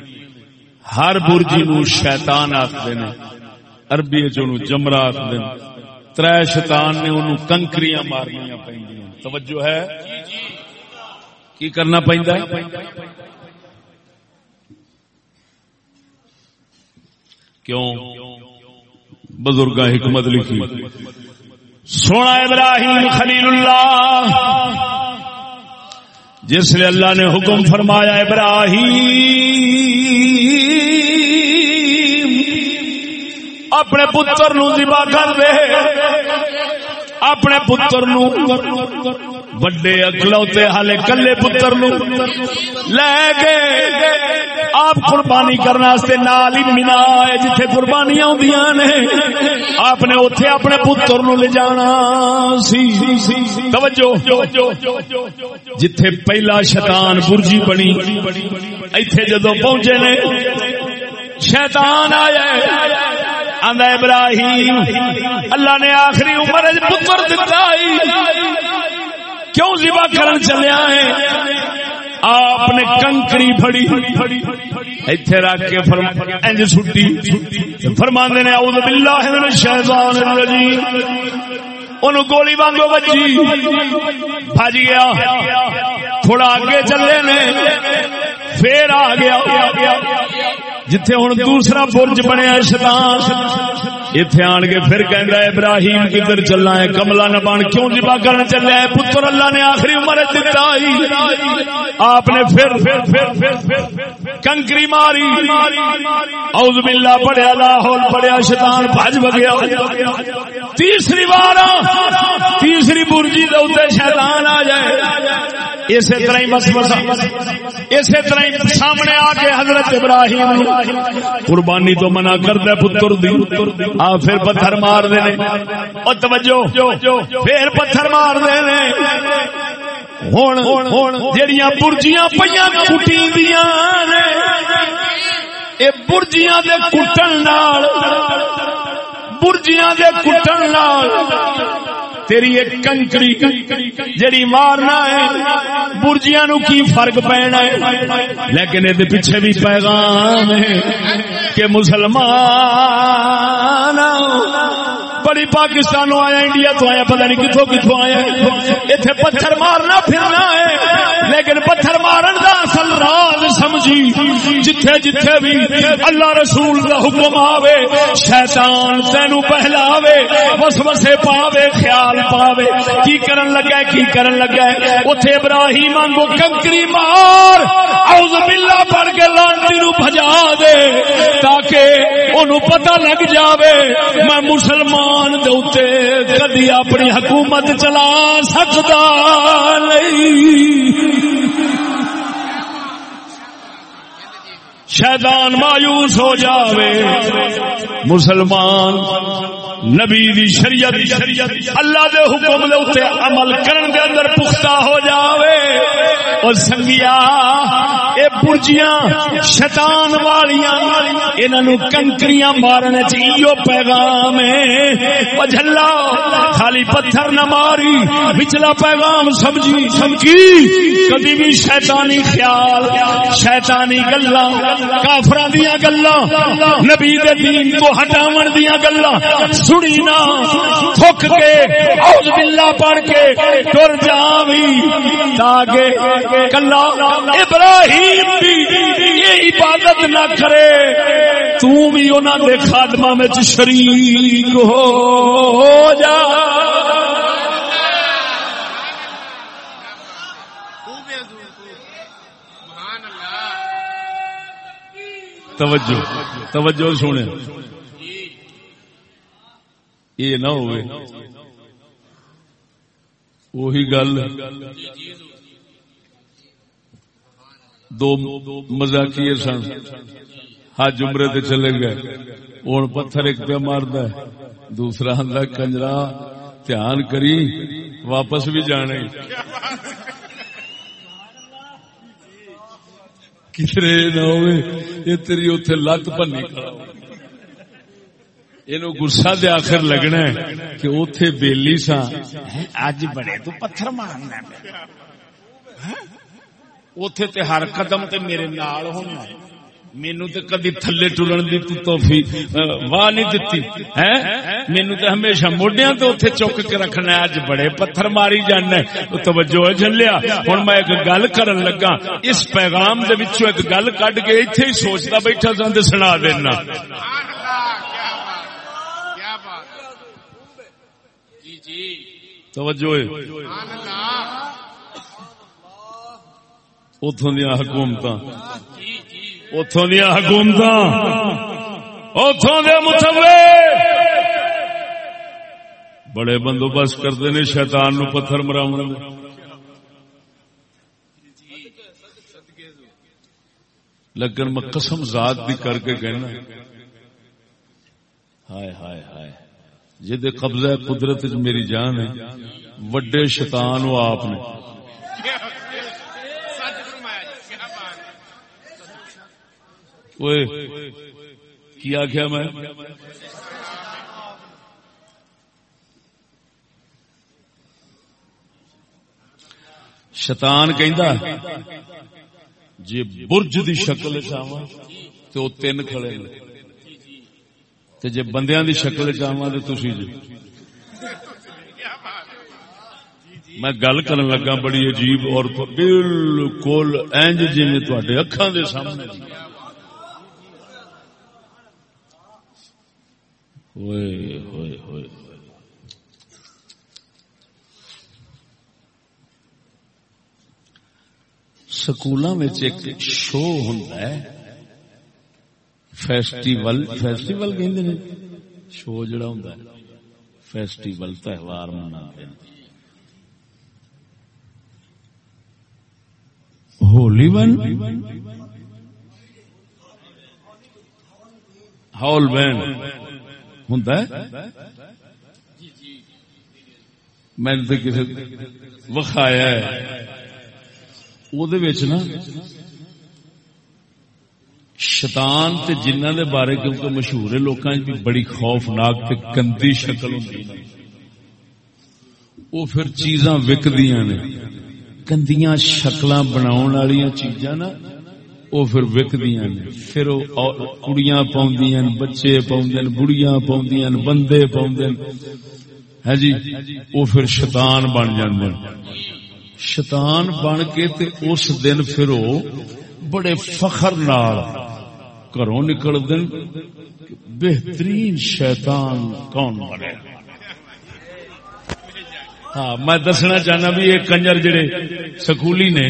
ہر برجی نو شیطان آکھدے نے، عربی وچ جمرا آکھدے نے۔ شیطان نے اونوں کنکریاں مارنیاں پیندیاں توجہ ہے؟ کی کرنا پیندا ہے؟ کیوں؟ بزرگ حکمت لکھی۔ سونا ابراہیم خلیل اللہ، جس لیے اللہ نے حکم فرمایا، ابراہیم اپنے پتر نو ذبح کر دے۔ اپنے پتر نو وڈے اکلوتے ہالے کلے پتر نو لے کے آپ قربانی کرنے نال ہی منا ہے جتھے قربانیاں ہوندیاں نے۔ آپ نے اوتھے اپنے پتر نو لے جانا سی۔ توجہ۔ جتھے پہلا شیطان برجی بنی۔ ایتھے جدوں پہنچے نے، شیطان آیا۔ آندا ابراہیم، اللہ نے آخری عمر پتر دتا کیوں ذبح کرن چلیا ہے آپ نے کنکری پھڑی، ایتھے رکھ کے انج سٹی۔ فرماندے نے، اعوذ باللہ من الشیطان الرجیم۔ انہوں گولی وانگو بچی۔ بھج گیا۔ تھوڑا آگے چلے نے، پھر آ گیا۔ جتھے ہوں دوسرا برج بنیا شیطان اتنے آن کے پھر کہہ ابراہیم کدھر چلنا ہے؟ کملا نہ بن، کیوں جبا کرنا چلیا ہے پتر اللہ نے آخری عمر دتا آپ نے پھر پھر پھر پھر کنکری ماری۔ اوز باللہ پڑیا لاہور پڑیا شیطان، بھج بگیا۔ تیسری بار تیسری برجی دے شیطان آ جائے۔ اسی طرح بس بس اسی طرح سامنے آ کے حضرت ابراہیم قربانی تو منع کر پتر دی۔ آ پھر پتھر مار دے او توجہ، پھر پتھر مار دے ہوں جڑیاں برجیاں پیاں کٹی دیا اے برجیاں دے کٹن نال، برجیاں دے کٹن نال۔ تیری ایک کنکری جڑی مارنا ہے، برجیاں نو کی فرق پینا ہے؟ لیکن یہ پیچھے بھی پیغام ہے کہ مسلمان بڑی پاکستان آیا، انڈیا تو آیا، پتہ نہیں کتوں کتوں آیا۔ اتنے پتھر مارنا پھرنا ہے، لیکن پتھر مارن دا اصل راز سمجھی۔ جتھے جتھے بھی اللہ رسول دا حکم آوے، شیطان تینو پہلاوے بس بسے پاوے، خیال پاوے۔ کی کرن لگا ہے، کی کرن لگا اتھے ابراہیم آنگو کنکری مار، اعوذ باللہ پڑھ کے لانتی نو بھجا دے، تاکہ انہوں پتہ لگ جاوے۔ میں مسلمان مسلمان کدی اپنی حکومت چلا سکتا شیطان مایوس ہو جاوے۔ مسلمان، نبی دی شریعت، اللہ دے حکم دے عمل کرن دے اندر پختہ ہو جاوے۔ اور سنگیا اے برجیاں شیطان والیاں، انہاں نو کنکریاں مارنے چ ایو پیغام ہے۔ او جھلا، خالی پتھر نہ ماری، وچلا پیغام سمجھی سمجھی کبھی بھی شیطانی خیال، شیطانی گلاں، کافراں دیاں گلاں، نبی دے دین کو ہٹاون دیاں گلاں۔ سنی نہ، تھک کے، اعوذ باللہ پڑھ کے ٹر جاویں۔ تاکہ کلا ابراہیم یہ عبادت نہ کرے، تو بھی انہاں دے خادمہ میں شریک ہو جا۔ توجہ توجہ سونے یہ نہ ہوئے۔ وہی گل۔ دو مزاقی سن۔ حج عمرے تے چلے گئے۔ ہوں پتھر ایک پہ مارد دوسرا آدھا کنجرا، دھیان کری، واپس بھی جانا کتنے نہ ہوئے، یہ تیری اتنے لت بنی۔ یہ گسا دے آخر لگنا ہے کہ اتے بیلی سا اج بڑے تو پتھر مارنا اتے تے ہر قدم تے میرے نال ہونا مینو تو کدی تھلے ٹرن دی توفی واہ نہیں دتی۔ ہے مینو تو ہمیشہ موڈیا تو اتنے چک کے رکھنا ہے۔ اج بڑے پتھر ماری جانا توجہ ہے جلیا ہوں میں ایک گل کرن لگا۔ اس پیغام دے وچوں ایک گل کڈ کے اتنے ہی سوچتا بیٹھا سا سنا دینا۔ جی جی۔ توجہ اتوں دیا حکومت اتوں دیا حکومت اتوں دے متبے بڑے بندوبست کرتے نے شیطان نو پتھر مراو لیکن میں قسم ذات بھی کر کے کہنا ہائے ہائے ہائے۔ جی قبضہ قدرت میری جان ہے، وڈے شیطان وہ آپ نے۔ کیا کیا میں؟ شیطان کہندا جی برج دی شکل چاہواں تو وہ تین کھڑے تے جے بندیاں دی شکل چاہواں تے تسی جی۔ میں گل کرن لگا، بڑی عجیب اور بالکل اینج جی میں تواڈے اکھاں دے سامنے۔ ہوئے ہوئے ہوئے سکولوں میں ایک شو ہوں فیسٹیول فیسٹیول کہ شو جڑا ہوں فیسٹیول تہوار منا ہولی ون۔ ہال بین۔ ہوں میں کسی وکھایا نا شیطان تے جنہ دے بارے کیونکہ مشہور ہے، لوکاں بھی بڑی خوفناک تے گندی شکل ہوندی وہ پھر چیزاں وکدیاں نے، گندیاں شکلاں بناون والی چیزاں نا وہ پھر وکدیاں نے۔ پھر کڑیاں پاؤندیاں بچے پاؤندے بڑیاں پاؤندیاں بندے پاؤندے ہے ہاں جی وہ پھر شیطان بن جاندے شیطان بن کے تے اس دن پھر بڑے فخر نال گھروں نکل دن بہترین شیطان کون بنے۔ ہاں میں دسنا چاہنا بھی یہ کنجر جڑے سکولی نے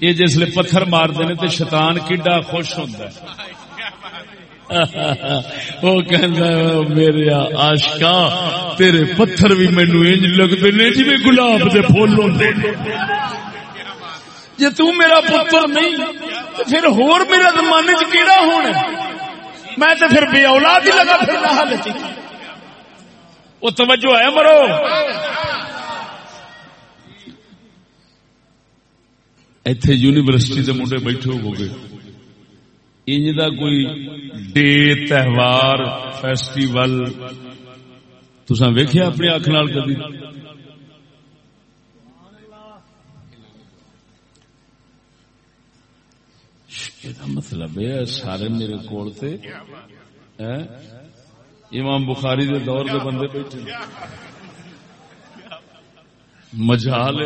یہ جس لیے پتھر مار دینے تو شیطان کڈا خوش ہوتا ہے۔ وہ کہندا میرے عاشقا تیرے پتھر بھی مینوں انج لگدے نے جی جویں گلاب دے پھول ہوندے جے تو میرا پتر نہیں، تو پھر ہور میرے زمانے وچ کیڑا ہونا میں تو پھر بے اولاد ہی لگا پھرنا حالت جی۔ وہ توجہ ہے مرو۔ ایتھے یونیورسٹی دے منڈے بیٹھے ہو گئے۔ انج دا کوئی ڈے، تہوار، فیسٹیول تسا ویکھیا اپنی اکھ نال کبھی مطلب ہے سارے میرے کول تے امام بخاری دے دور دے بندے بیٹھے۔ مجال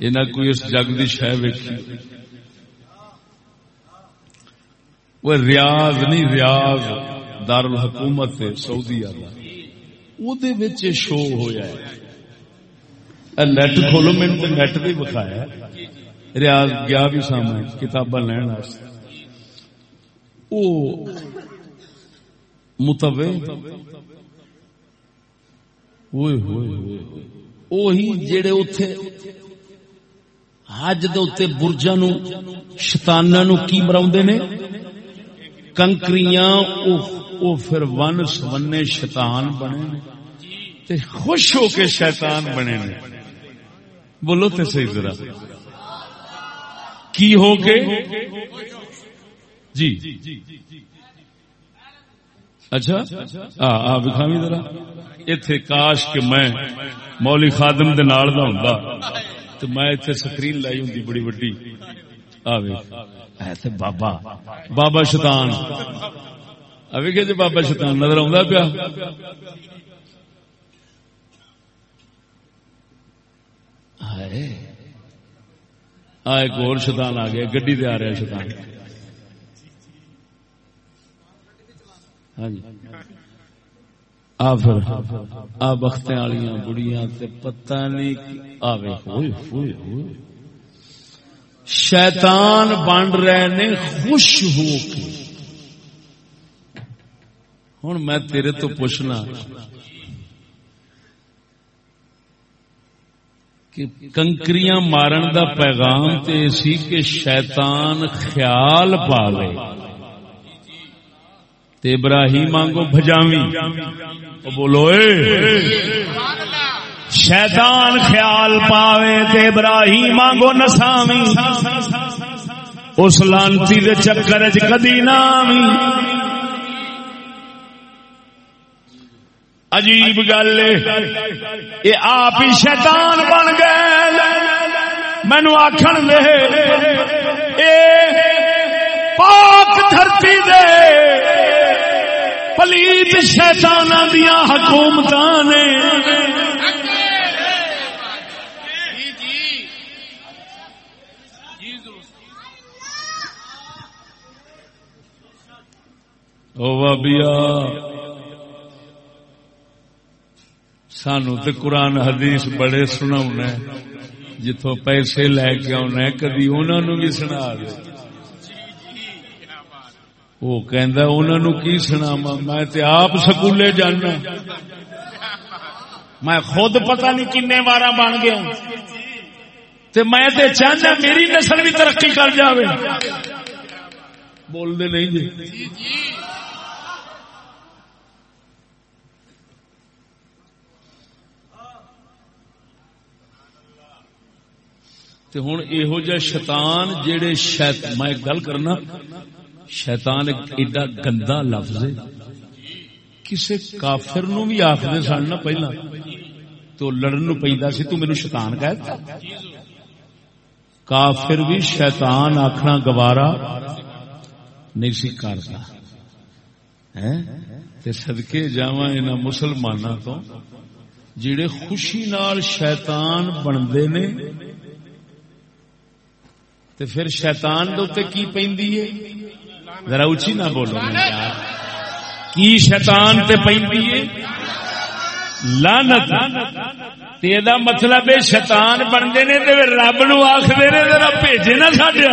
یہ نہ کوئی اس جگ کی شہ ویکھی۔ وہ ریاض نہیں، ریاض دار الحکومت سعودی والا شو ہوا نیٹ کھولو، میں نیٹ بھی بخایا ریاض گیا بھی سامنے، کتاباں لین او متوے۔ ہوئے ہوئے ہوئے وہی جڑے اتے حج دے برجا نو شتانا نو کی مرا نے؟ کنکریاں او پھر ون سونے شیطان بنے تے خوش ہو کے شیطان بنے نے۔ بولو تو صحیح ذرا۔ کی ہو کے؟ جی۔ اچھا۔ ہاں بکھاوی ذرا۔ اتے کاش کہ میں مولی خادم دے نال دا ہوندا۔ تو میں اتنے سکرین لائی ہوں بڑی وڈی۔ آوے۔ بابا۔ بابا شیطان۔ ابھی کہ بابا شیطان نظر آ پیا؟ ایک اور شیطان آ گیا گڈی آ رہا شیطان۔ ہاں جی۔ آ پھر آ بخت والی بڑیاں پتہ نہیں آوے۔ ہوئے ہوئے ہوئے شیطان بن رہے نے خوش ہو کے۔ ہوں میں تیرے تو پوچھنا کہ کنکریاں مارن دا پیغام تے سی کہ شیطان خیال پا لے۔ تے ابراہیم آنگو بھجاوی بولو، اے۔ شیطان خیال پاوے تے ابراہیم آنگو نسامی اس لانتی دے چکر چ کدی نامی عجیب گل یہ آپ ہی شیطان بن گئے۔ مینو آخر دے۔ پاک دھرتی دے۔ پلیت شیطان دیا حکومت نے۔ او سانو تو قرآن حدیث بڑے سنا جتوں پیسے لے کے آنا کدی انہوں بھی سنا دے۔ وہ انہوں کی سنا میں تے آپ سکولے جانا میں خود پتہ نہیں کن بار بن گیا تے میں تے چاہنا میری نسل بھی ترقی کر جاوے۔ بول دے نہیں جی۔ ہوں یہو جہ شیطان جہے شیط میں گل کرنا۔ شیطان ایک ایڈا گندا لفظ ہے۔ کسی کافر نو بھی آخر سن نا پہلا تو لڑن نو سی، تو میرے شیطان کہتا کافر بھی شیطان آخنا گوارا نہیں سی کرتا۔ سدکے جا مسلمانوں تو جڑے خوشی نال شیطان بنتے نے تو پھر شیطان دے کی پی ذرا اچھی نہ بولو یار۔ کی شیطان تے پی لانت تیدا مطلب ہے شیطان بنتے نے تو رب نو آخر نے ذرا بھیجے نا سڈے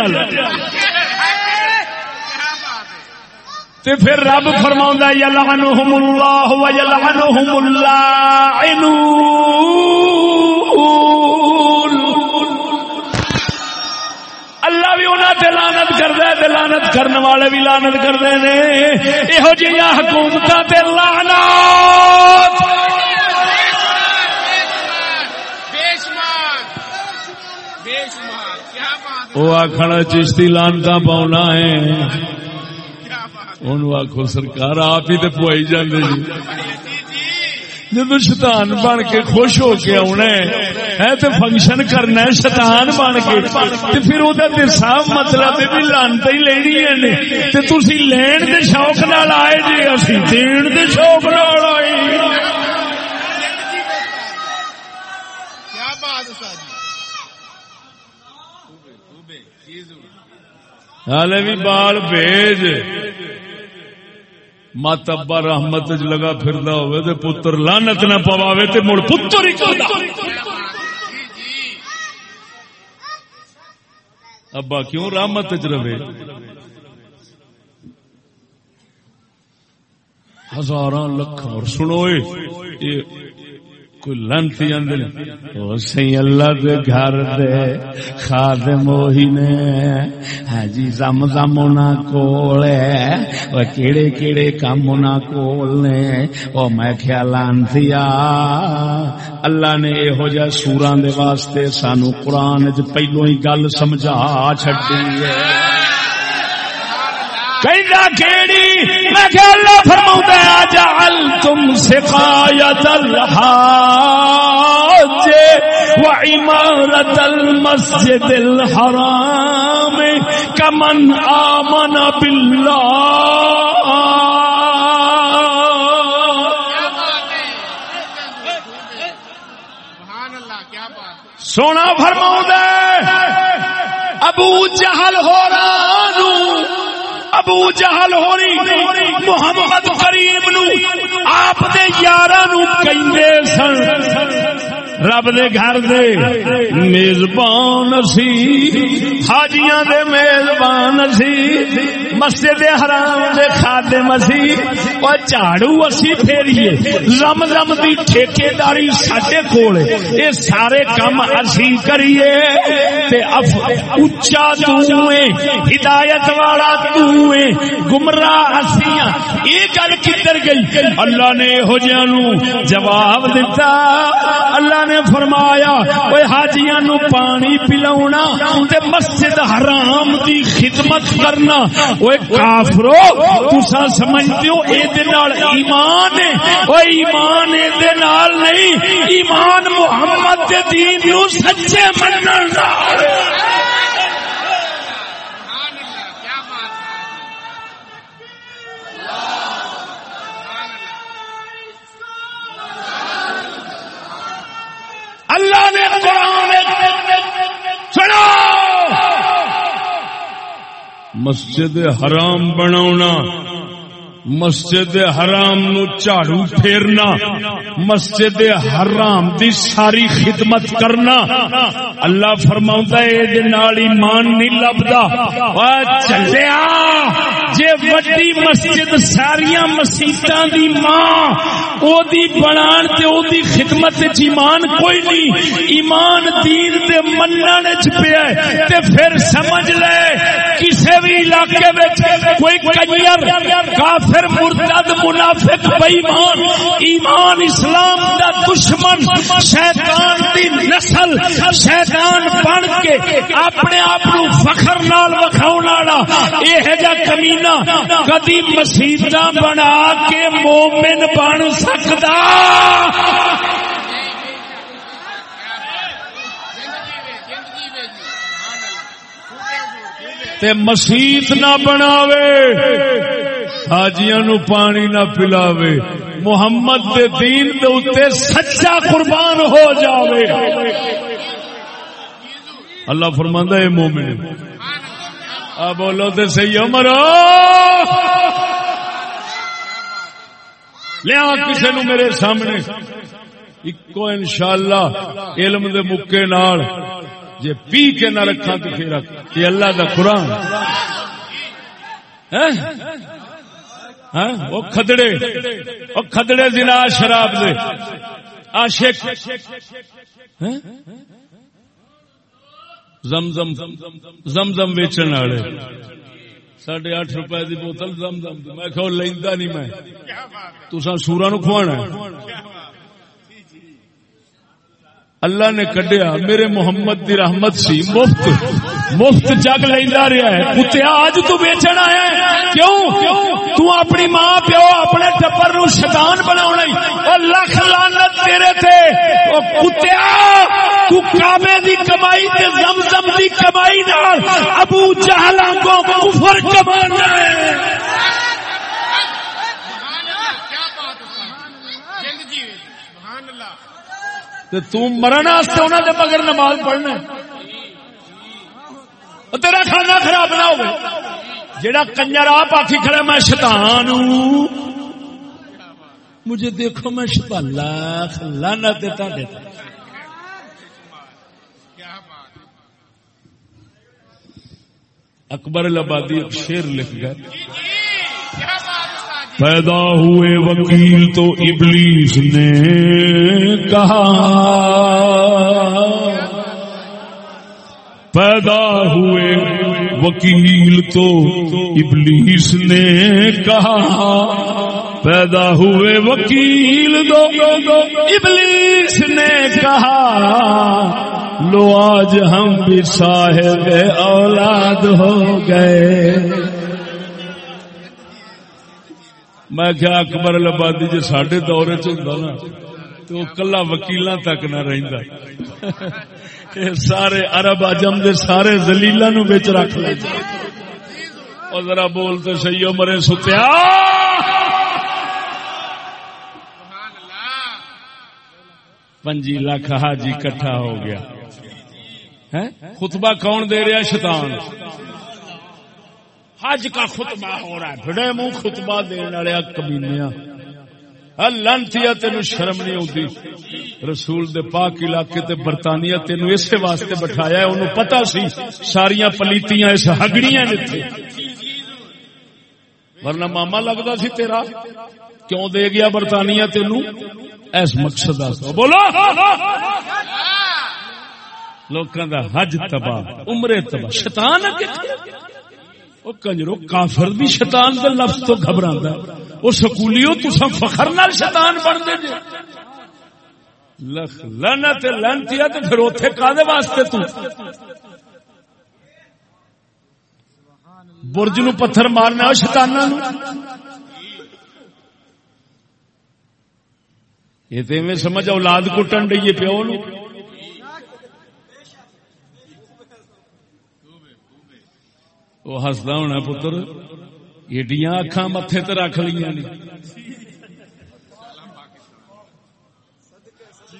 تے پھر رب فرما یلعنہم اللہ و یلعنہم اللہ اللہ بھی انہوں سے لانت کرتا ہے لانت کرنے والے بھی لانت کرتے ہیں۔ یہو جی حکومت لانت وہ آخر چشتی لانتا پاؤنا ہے۔ آخو سرکار آپ ہی تو پوائی جانے جب شیطان بن کے خوش ہو کے آنا ہے۔ تو فنکشن کرنا ہے شیطان بن کے۔ پھر وہ صاف مطلب بھی لانتا ہی لینی ہے تھی لین کے شوق نال آئے جی اسی دین کے شوق نال آئے۔ ہال بھی بال بھیج۔ مت ابا رحمت لگا پھر ہوئے پتر لانت نہ پواوے تے مڑ پتر ہی ابا کیوں رحمت چ رہے؟ ہزار لکھ اور سنوئے سنو لنتی سی اللہ دے گھر دے خادم وہی نے۔ ہاں جی زم زم انہاں کول ہے۔ او کیڑے کیڑے کام انہاں کول نے۔ او میں خیال لانتی اللہ نے یہو جہ سوراں دے واسطے سانو قرآن وچ پہلو ہی گل سمجھا چھڈی ہے۔ کیڑی؟ میں کہ اللہ فرماؤں اجعل تم سقایت الحاج و عمارت المسجد الحرام کمن آمن باللہ۔ سونا فرماؤں ابو جہل ہو رہا ابو جہل ہونی محمد کریم نو آپ دے یارہ نو کہیں سن۔ رب دے گھر دے میزبان سی حاجیاں دے میزبان سی مسجد حرام دے خادم سی او جھاڑو اسی پھیریے زم زم دی ٹھیکیداری ساڈے کول اے سارے کام اسی کریے، تے اف اونچا تو اے ہدایت والا تو اے گمراہ اسیاں اے گل کدھر گئی۔ اللہ نے ہو جیاں نو جواب دیتا اللہ نے فرمایا وہ حاجیاں نو پانی پلاونا تے مسجد حرام دی خدمت کرنا۔ وہ کافرو تسا سمجھتے ہو، اے دے نال ایمان ہے۔ او ایمان اے دے نال نہیں، ایمان محمد دے دین نو سچے منن۔ نال اللہ نے قرآن سنا مسجد حرام بنا مسجد حرام نو جھاڑو پھیرنا، مسجد حرام دی ساری خدمت کرنا۔ اللہ فرما ایمان نہیں لبدا۔ چلیا جے وڈی مسجد ساریا مسیطا دی ماں، او دی بنان تے او دی خدمت وچ ایمان کوئی نہیں ایمان دین دے منن وچ پیا ہے، تے پھر سمجھ لے کسے بھی علاقے وچ کوئی کنجر کافر، مرتد، منافق بے ایمان ایمان اسلام دا دشمن، شیطان دی نسل، شیطان بن کے اپنے آپ فخر نال وکھاؤن والا اے ہے جا کمینہ کدی مسیح بنا کے مومن بن سکتا مسیت نہ بناوے حاجیاں نو پانی نہ پلاوے محمد دے دین دے اتے سچا قربان ہو جاوے اللہ فرماندہ ہے مومن بولو تو سی امر لیا کسی نو میرے سامنے؟ ایکو ان شاء اللہ علم دے مکے نال جے پی کے نہ رکھا تو پھر یہ اللہ دا قرآن۔ ہاں؟ ہاں؟ وہ کھدڑے۔ وہ کھدڑے دنا شراب دے۔ عاشق زمزم زمزم ویچن والے۔ ساڑھے اٹھ روپے کی بوتل زمزم۔ میں کہ لینا نہیں میں۔ تسا سورا نو کھوانا اللہ نے کڈیا، میرے محمد دی رحمت سی، مفت۔ مفت جگ لینا رہا ہے۔ کتیا آج تو بیچن آیا ہے۔ کیوں؟ تو اپنی ماں پیو اپنے ٹبر نو شیطان بنا لکھ لانت تیرے تھے کتیا تو کعبے دی کمائی تے زمزم دی کمائی نال ابو جہلاں کو کفر کمانا ہے مرن انہوں نے مگر نماز پڑھنا تیرا کھانا خراب نہ ہو جڑا کنجر آپ آخی کھڑا میں شیطان ہوں۔ مجھے دیکھو، میں لاکھ لانا دیتا دیتا۔ اکبر البادی شیر لکھ گئے۔ پیدا ہوئے وکیل تو ابلیس نے کہا۔ پیدا ہوئے۔ وکیل تو ابلیس نے کہا، پیدا ہوئے وکیل دو۔ ابلیس نے کہا، لو آج ہم بھی صاحب اولاد ہو گئے۔ میں کیا اکبر لبادی جی سڈے دور چاہ تو کلا وکیل تک نہ رہتا سارے ارب اجم دے سارے زلیل نو بچ رکھ لے اور ذرا بول تو سی مرے ستیا۔ پنجی لاکھ حاجی کٹھا ہو گیا۔ خطبہ کون دے رہا شیطان۔ حج کا خطبہ ہو رہا ہے۔ بڑے منہ خطبہ دین والے کمینیا لانتی تین شرم نہیں آتی رسول دے پاک علاقے تے برطانیہ تین اسی واسطے بٹھایا انہوں پتا سی ساریا پلیتیاں اس ہگڑیاں جتھے ورنہ ماما لگتا سی تیرا، کیوں دے گیا برطانیہ تین ایس مقصد بولو! لوکاں دا حج تباہ، عمرے تباہ۔ شیطان وہ کنجرو، کافر بھی شیطان دے لفظ تو گھبرا وہ سکولیو تسا فخر نال شیطان بن دے جے۔ لکھ لعنت لعنتی تے پھر اوتھے کادے واسطے تو۔ برج نو پتھر مارنا شیطاناں نو۔ یہ تو میں سمجھ اولاد کٹن ڈی پیو نو۔ وہ ہسدا ہونا پتر۔ ایڈیاں اکھا متے تے رکھ لیا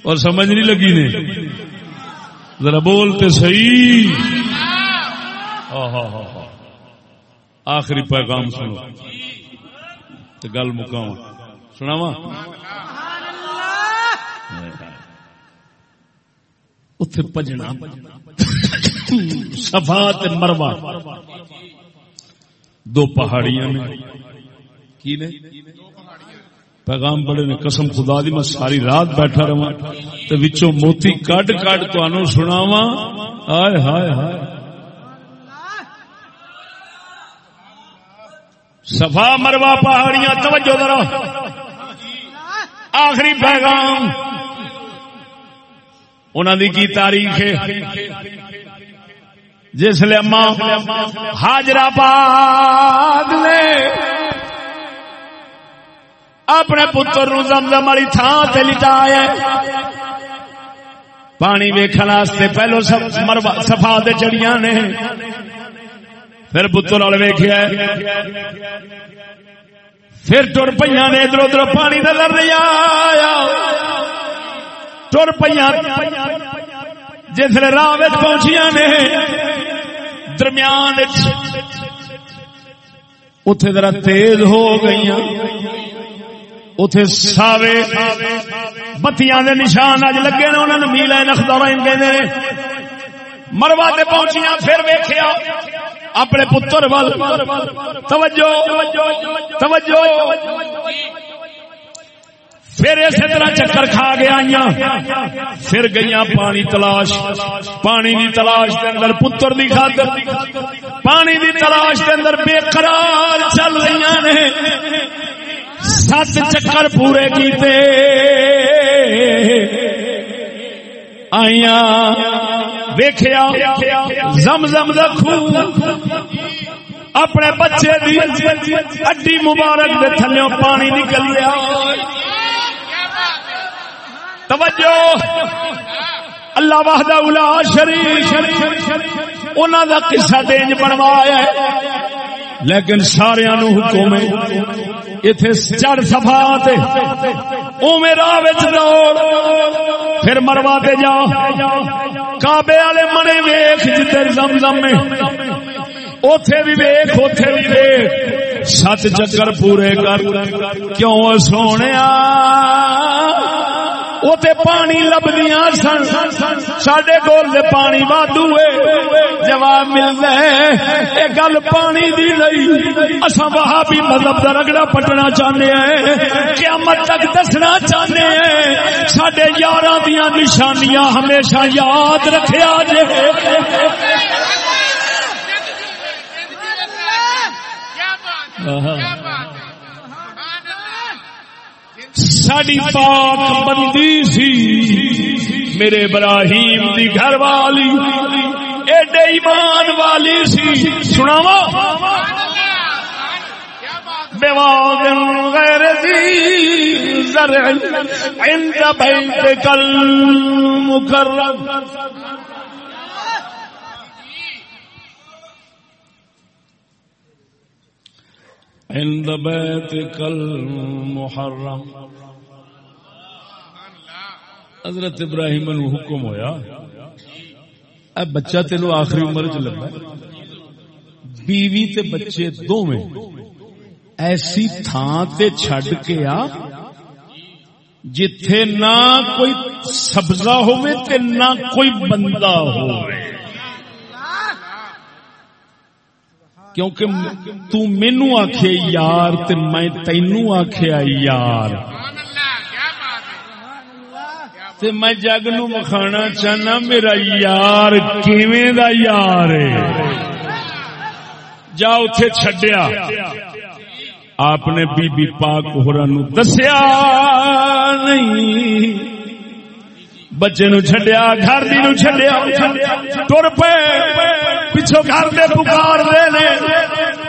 اور سمجھ نہیں لگی نے؟ ذرا بولتے صحیح۔ ہاں، ہاں، ہاں، آخری پیغام سنو۔ تو گل مکاؤ سناوا اتے پجنا۔ سفا مروا دو پہاڑیاں نے۔ کی نے؟ پیغام بڑے نے قسم خدا دی، میں ساری رات بیٹھا رہا تو وچوں موتی کڈ کڈ تو سناوا ہائے ہائے ہائے سفا مروا پہاڑیاں، توجہ ذرا۔ آخری پیغام۔ انہوں دی کی تاریخ ہے؟ جس لیے حاجرہ پاک نے اپنے پتر نو زمزم والی تھان سے لٹایا پانی ویکھن واسطے پہلو سفا دے چڑیاں نے۔ پھر پتر وال ویخیا پھر ٹر پہ نے ادھر ادھر پانی نظر نہیں آیا۔ ٹر پہ جس راہ پہنچیاں نے۔ درمیان اتے ذرا تیز ہو گئی اتے ساوے بتیاں دے نشان اج لگے نے انہوں نے میلا نخدار کہ مروا تے پہنچیاں، پھر ویخیا اپنے پتر ول توجہ توجہ۔ پھر اسی طرح چکر کھا گیا پھر گئی پانی تلاش۔ پانی دی تلاش کے اندر پتر دی خاطر۔ پانی دی تلاش کے اندر بے قرار چل رہی نے۔ سات چکر پورے کیتے۔ آئیاں۔ ویخیا زم زم رکھو اپنے بچے دی اڈی مبارک دے تھلوں پانی نکل گیا توجہ! اللہ وحدہ الا شریف انہوں دا قصہ دینج بنوایا ہے۔ لیکن سارا نو حکم اتے چڑھ سفا اوے راہ دوڑ، پھر مروا تے جا کابے والے منے ویخ جدھر زم زم میں اوتھے بھی ویخ اوتھے بھی ویخ سات چکر پورے کر، کیوں سونے تے پانی لبدیاں سن۔ سڈے کول پانی وادو جواب ملتا ہے یہ گل پانی دی نہیں۔ اصا وہاں بھی مذہب کا رگڑا پٹنا چاہتے ہیں۔ قیامت تک دسنا چاہتے ہیں۔ سڈے یار دیا نشانیاں ہمیشہ یاد رکھا جائے ساری پاک بندی سی۔ میرے ابراہیم دی گھر والی، ایڈے ایمان والی سی۔ سناوا بواغ غیر ذی زرع عند بیت کل عند بیت کل محرم. حضرت ابراہیم نو حکم ہویا، اے بچہ تینو آخری عمر چ لگا بیوی تے بچے دو ایسی تھان تے چھڈ کے آ، جتھے نہ کوئی سبزہ ہوئے تے نہ کوئی بندہ ہوئے کیونکہ تو مینو آخے یار تے میں تینو آخیا یار۔ تے میں جگ نو مکھانا چاہنا میرا یار کیویں دا یار ہے؟ جا اتے چڈیا آپ نے بی بی پاک ہورا نو دسیا نہیں۔ بچے نو چڈیا گھر دی نو چڈیا تر پے۔ پچھو گھر دے پکار دے نے،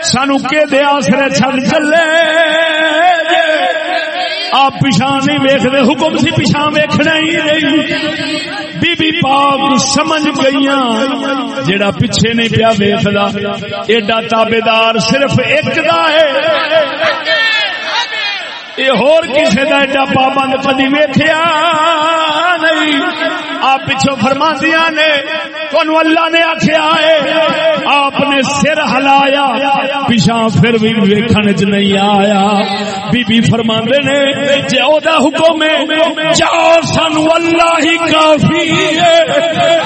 سانو کے دے آسرے چھڈ چلے؟ آپ پیچھا نہیں ویکھتے حکم سی پیچھا ویکھنا ہی نہیں۔ بی بی پاک سمجھ گئی جیڑا پیچھے نہیں پیا ویکھدا۔ ایڈا تابے دار صرف ایک دا ہے۔ یہ ہور کسی کا ایڈا پابند کدی ویخیا نہیں۔ آپ پچھو فرما دیا نے تھانو اللہ نے آخیا ہے، آپ نے سر ہلایا پیچھا پھر بھی ویکن چ نہیں آیا۔ بی بی فرما نے جی او دا حکم ہے، جاؤ، سانو اللہ ہی کافی ہے۔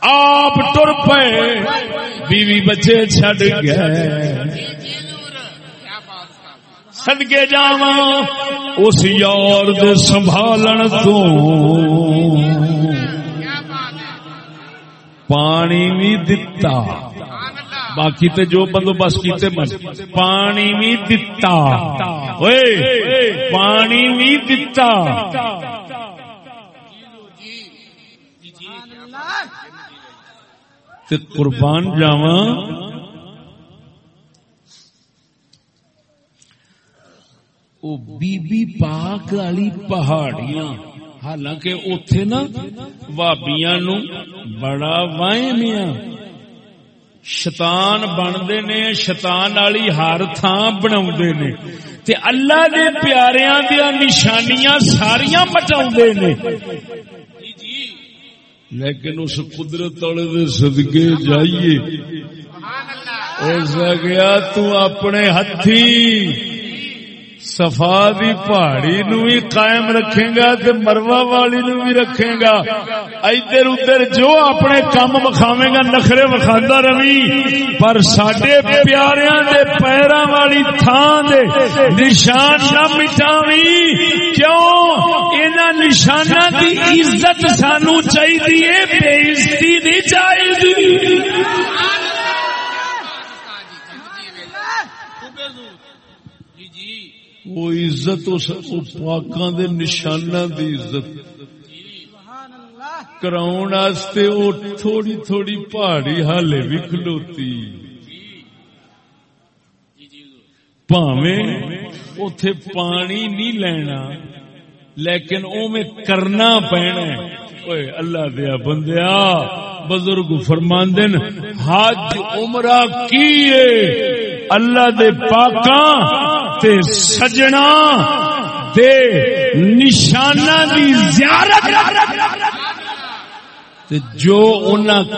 آپ ٹر پے بیوی بچے چڈ گئے۔ سدگے جا اس یار دے سنبھالن تو۔ پانی بھی دتا۔ باقی تے جو بندوبست کیتے من۔ پانی بھی دتا۔ پانی بھی دتا۔ تے قربان جاوا بی بی پاک والی پہاڑیاں۔ حالانکہ اتے نا بابیا نو بڑا وائے میاں۔ شیطان بنتے نے شیطان والی ہر تھان بنا نے۔ تے اللہ دے پیاریاں دیا نشانیاں ساریاں مٹا نے۔ لیکن اس قدرت والے سدگے جائیے۔ ایسا گیا تو اپنے ہاتھی سفا دی پہاڑی نو بھی قائم رکھے گا تے مروا والی نو بھی رکھے گا۔ ادھر ادھر جو اپنے کام وکھاوے گا، نخرے وکھادا روی پر ساڈے پیاریاں دے پیراں والی تھان دے نشان نہ مٹاوی۔ کیوں؟ انہاں نشاناں دی عزت سانو چاہیے بے عزتی نہیں چاہیے وہ عزت پاکاں دے نشانہ دی عزت۔ کراؤن وہ تھوڑی تھوڑی پہاڑی حالے بھی کھلوتی۔ پاویں اتے پانی نہیں لینا لیکن او میں کرنا پینا اللہ دیا بندیا بزرگ فرماندن حج عمرہ کیے اللہ دے پاکاں تے سجنا دے نشانہ دی زیارت تے جو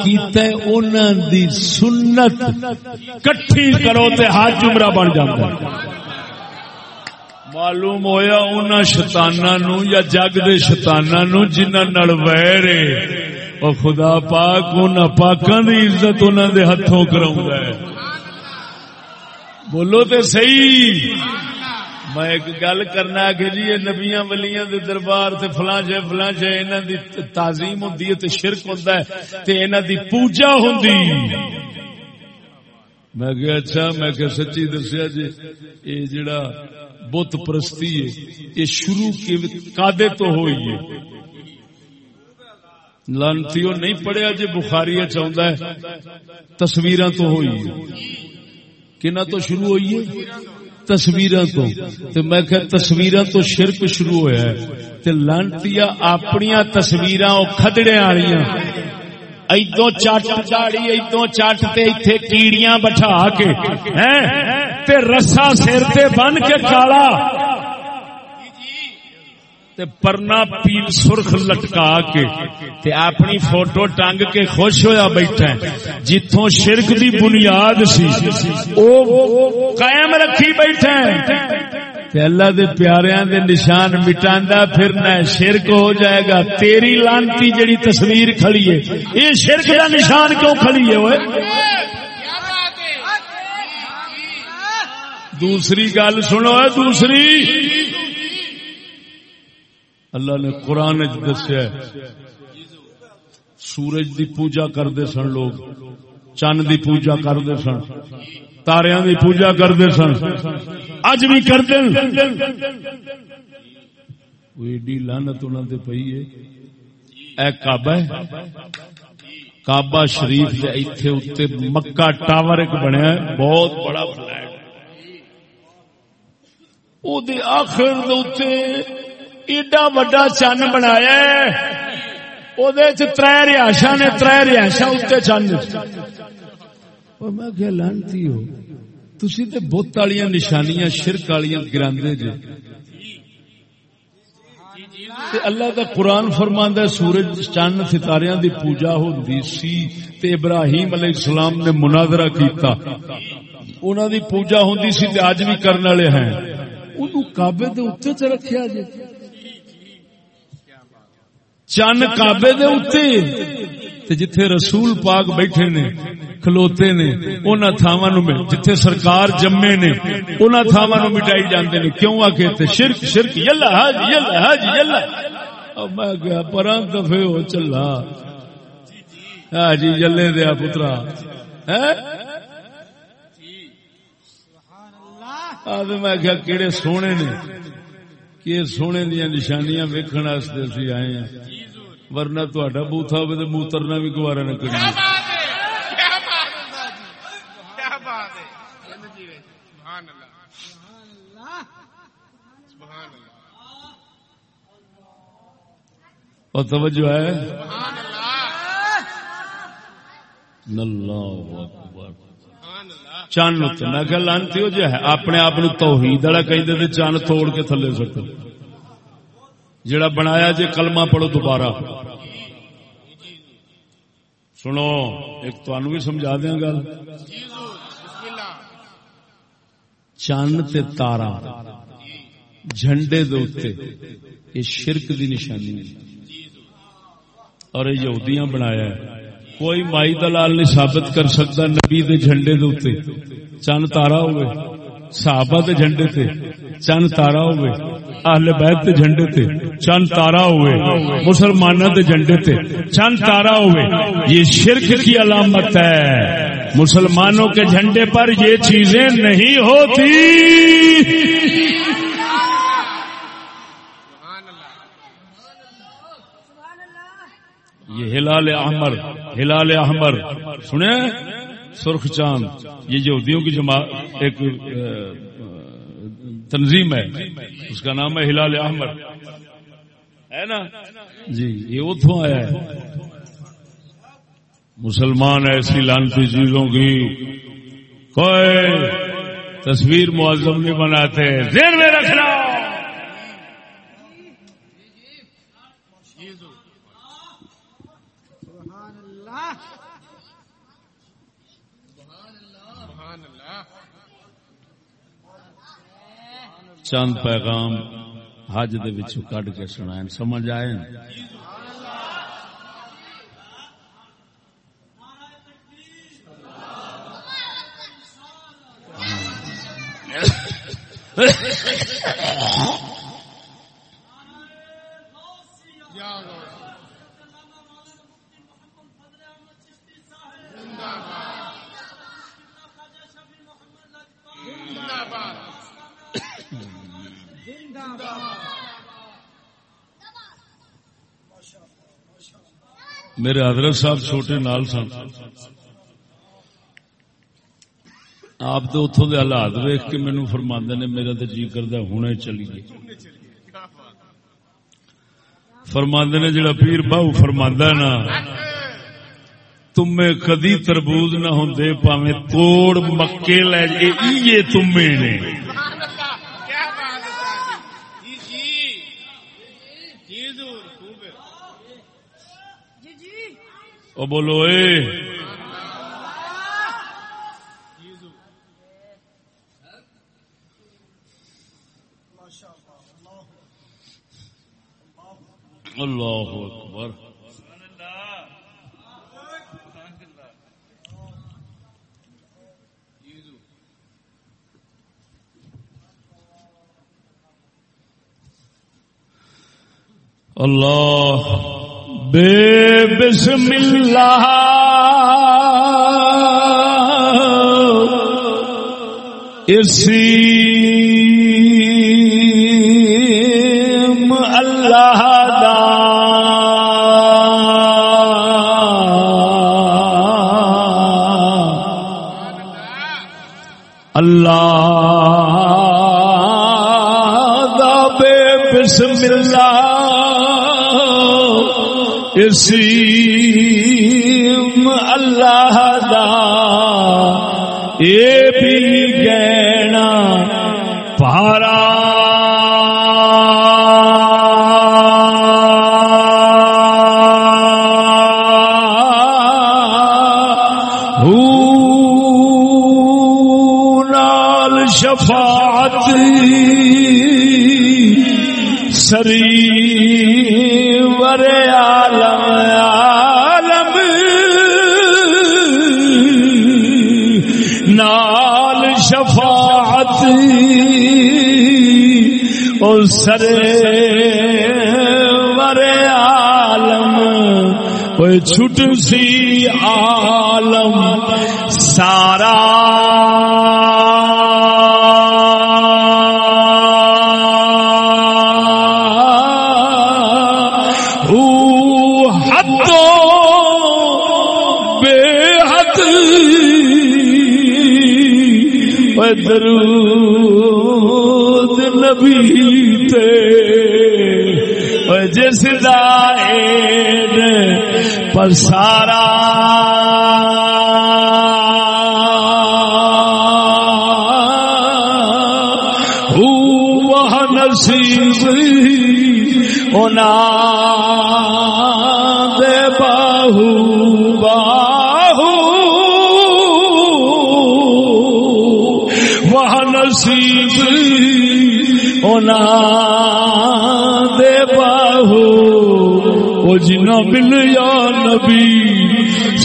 کیتا ہے انہاں دی سنت کٹھی کرو تے ہاتھ جمرہ بن جاتا معلوم ہویا انہاں شیطاناں نو یا جگ دے شیطاناں نو جنہاں نال ویر او خدا پاک انہاں پاکاں دی عزت انہاں دے ہتھوں کراوندا ہے۔ بولو تے صحیح۔ میں ایک گل کرنا کہ جی یہ نبیاں ولیاں دے دربار تے فلاں جے فلاں جے، انہاں دی تعظیم ہوندی ہے تے شرک ہوندا ہے تے انہاں دی پوجا ہوندی۔ میں کہ اچھا میں کہ سچی دسیا جی اے جڑا بت پرستی ہے، یہ شروع کے کادے تو ہوئی ہے؟ لانتیو نہیں پڑھیا جی بخاری چاہتا ہے تصویر تو ہوئی ہے۔ کنا تو شروع ہوئی ہے تصویر تو۔ تے میں کہ تصویر تو شرک شروع ہوا ہے۔ تے لانتی اپنی تصویر کھدڑے والی ادو چٹ داڑی ادو چٹ تے ایتھے کیڑیاں بٹھا کے۔ تے رسا سر تے بن کے کالا۔ تے پرنا پیل سرخ لٹکا کے تے اپنی فوٹو ٹنگ کے خوش ہویا بیٹھا ہے۔ جتوں شرک دی بنیاد سی، او قائم رکھی بیٹھا ہے۔ تے اللہ دے پیاریاں دے نشان مٹاندا پھرنا ہے شرک ہو جائے گا۔ تیری لانتی جڑی تصویر کھڑی ہے، یہ شرک دا نشان کیوں کھڑی ہے اوئے؟ دوسری گل سنو دوسری۔ اللہ نے قرآن دسیا سورج دی پوجا کرتے سن لوگ چند دی پوجا کرتے سن تاریا دی پوجا کرتے سن، اج بھی کرتے ایڈی لانت انہوں نے پی ہے۔ اے کعبہ ہے، کعبہ شریف دے ایتھے اتے مکہ ٹاور ایک بنیا ہے، بہت بڑا فلیٹ۔ او آخر دے ایڈا وڈا چن بنایا تر رہاشا نے تر رہاشا اتنے چند میں کیا لانتی ہو۔ تھی تو بت والی نشانیاں، شرک والی گراندے جی اللہ کا قرآن فرماندہ سورج چند ستاریاں دی پوجا ہوندی سی۔ تے ابراہیم علیہ السلام نے مناظرہ کیتا۔ انہوں دی پوجا ہوندی سی تے اج بھی کرنے والے ہیں۔ انہوں کعبے دے اتنے چ رکھیا جی چند کابے دے اتے جتھے رسول پاک بیٹھے نے، کھلوتے نے انہاں تھاواں نو جتھے سرکار جمے نے انہاں تھاواں نو مٹائی جاندے نے۔ کیوں آ کے شرک شرک، یلا حج یلا حج یلا۔ او میں گیا پراں دفے ہو چلا۔ ہاں جی جلے دیا پترا۔ ہاں؟ میں کیا کیڑے سونے نے؟ کہ سونے دیا نشانیاں ویکن اسی آئے ہیں۔ ورنہ تا بوتھا ہو تو موترنا بھی گوارا نہ کری اور توجہ ہے؟ چند میں کہ لانتی ہو جائے۔ اپنے آپ توحید والا کہیں کہ چند توڑ کے تھلے سکتے جڑا بنایا جی کلمہ پڑھو دوبارہ۔ سنو، ایک تو بھی سمجھا دیا گل۔ چند تے تارا۔ جھنڈے دے یہ شرک دی نشانی۔ اور یہ یہودیاں بنایا ہے۔ کوئی مائی دلال نہیں ثابت کر سکتا نبی دے جھنڈے دے چند تارا ہوئے۔ صحابہ دے جھنڈے تے۔ چند تارا ہوئے۔ اہل بیت دے جھنڈے تے۔ چند تارا ہوئے۔ مسلمانوں دے جھنڈے تے۔ چند تارا ہوئے۔ یہ شرک کی علامت ہے۔ مسلمانوں کے جھنڈے پر یہ چیزیں نہیں ہوتی۔ یہ ہلال احمر۔ ہلال احمر سنے سرخ چاند یہ یہودیوں کی جماعت ایک تنظیم ہے اس کا نام ہے ہلال احمر۔ ہے نا؟ جی یہ اتوں آیا ہے۔ مسلمان ایسی لانتی چیزوں کی۔ کوئی تصویر معذم نہیں بناتے۔ ذہن میں رکھنا چند پیغام حج دے وچوں کڈ کے سنائیں۔ سمجھ آئے؟ میرے حضرت صاحب چھوٹے نال سن۔ آپ تو اتوں کے حالات ویخ کے مینو فرما نے، میرا تو جی کرتا ہوں چلیے فرما نے، جڑا پیر باہو فرما نا تمے کدی تربوز نہ ہوں پاوے توڑ مکے لے جائے تمے نے۔ او بولو اے۔ اللہ اکبر۔ اللہ۔ بے بسم اللہ۔ اسی اللہ دا۔ اللہ دا بے بسم اللہ۔ اسیم پر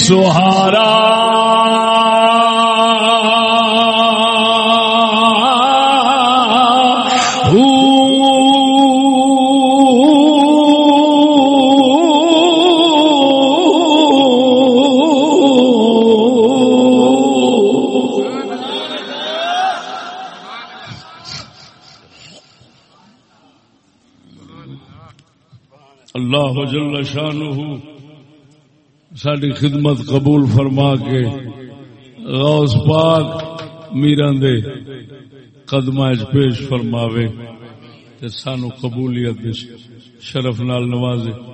سہا ساری خدمت قبول فرما کے غوث پاک میران دے قدم پیش فرماوے تے سانو قبولیت شرف نال نوازے۔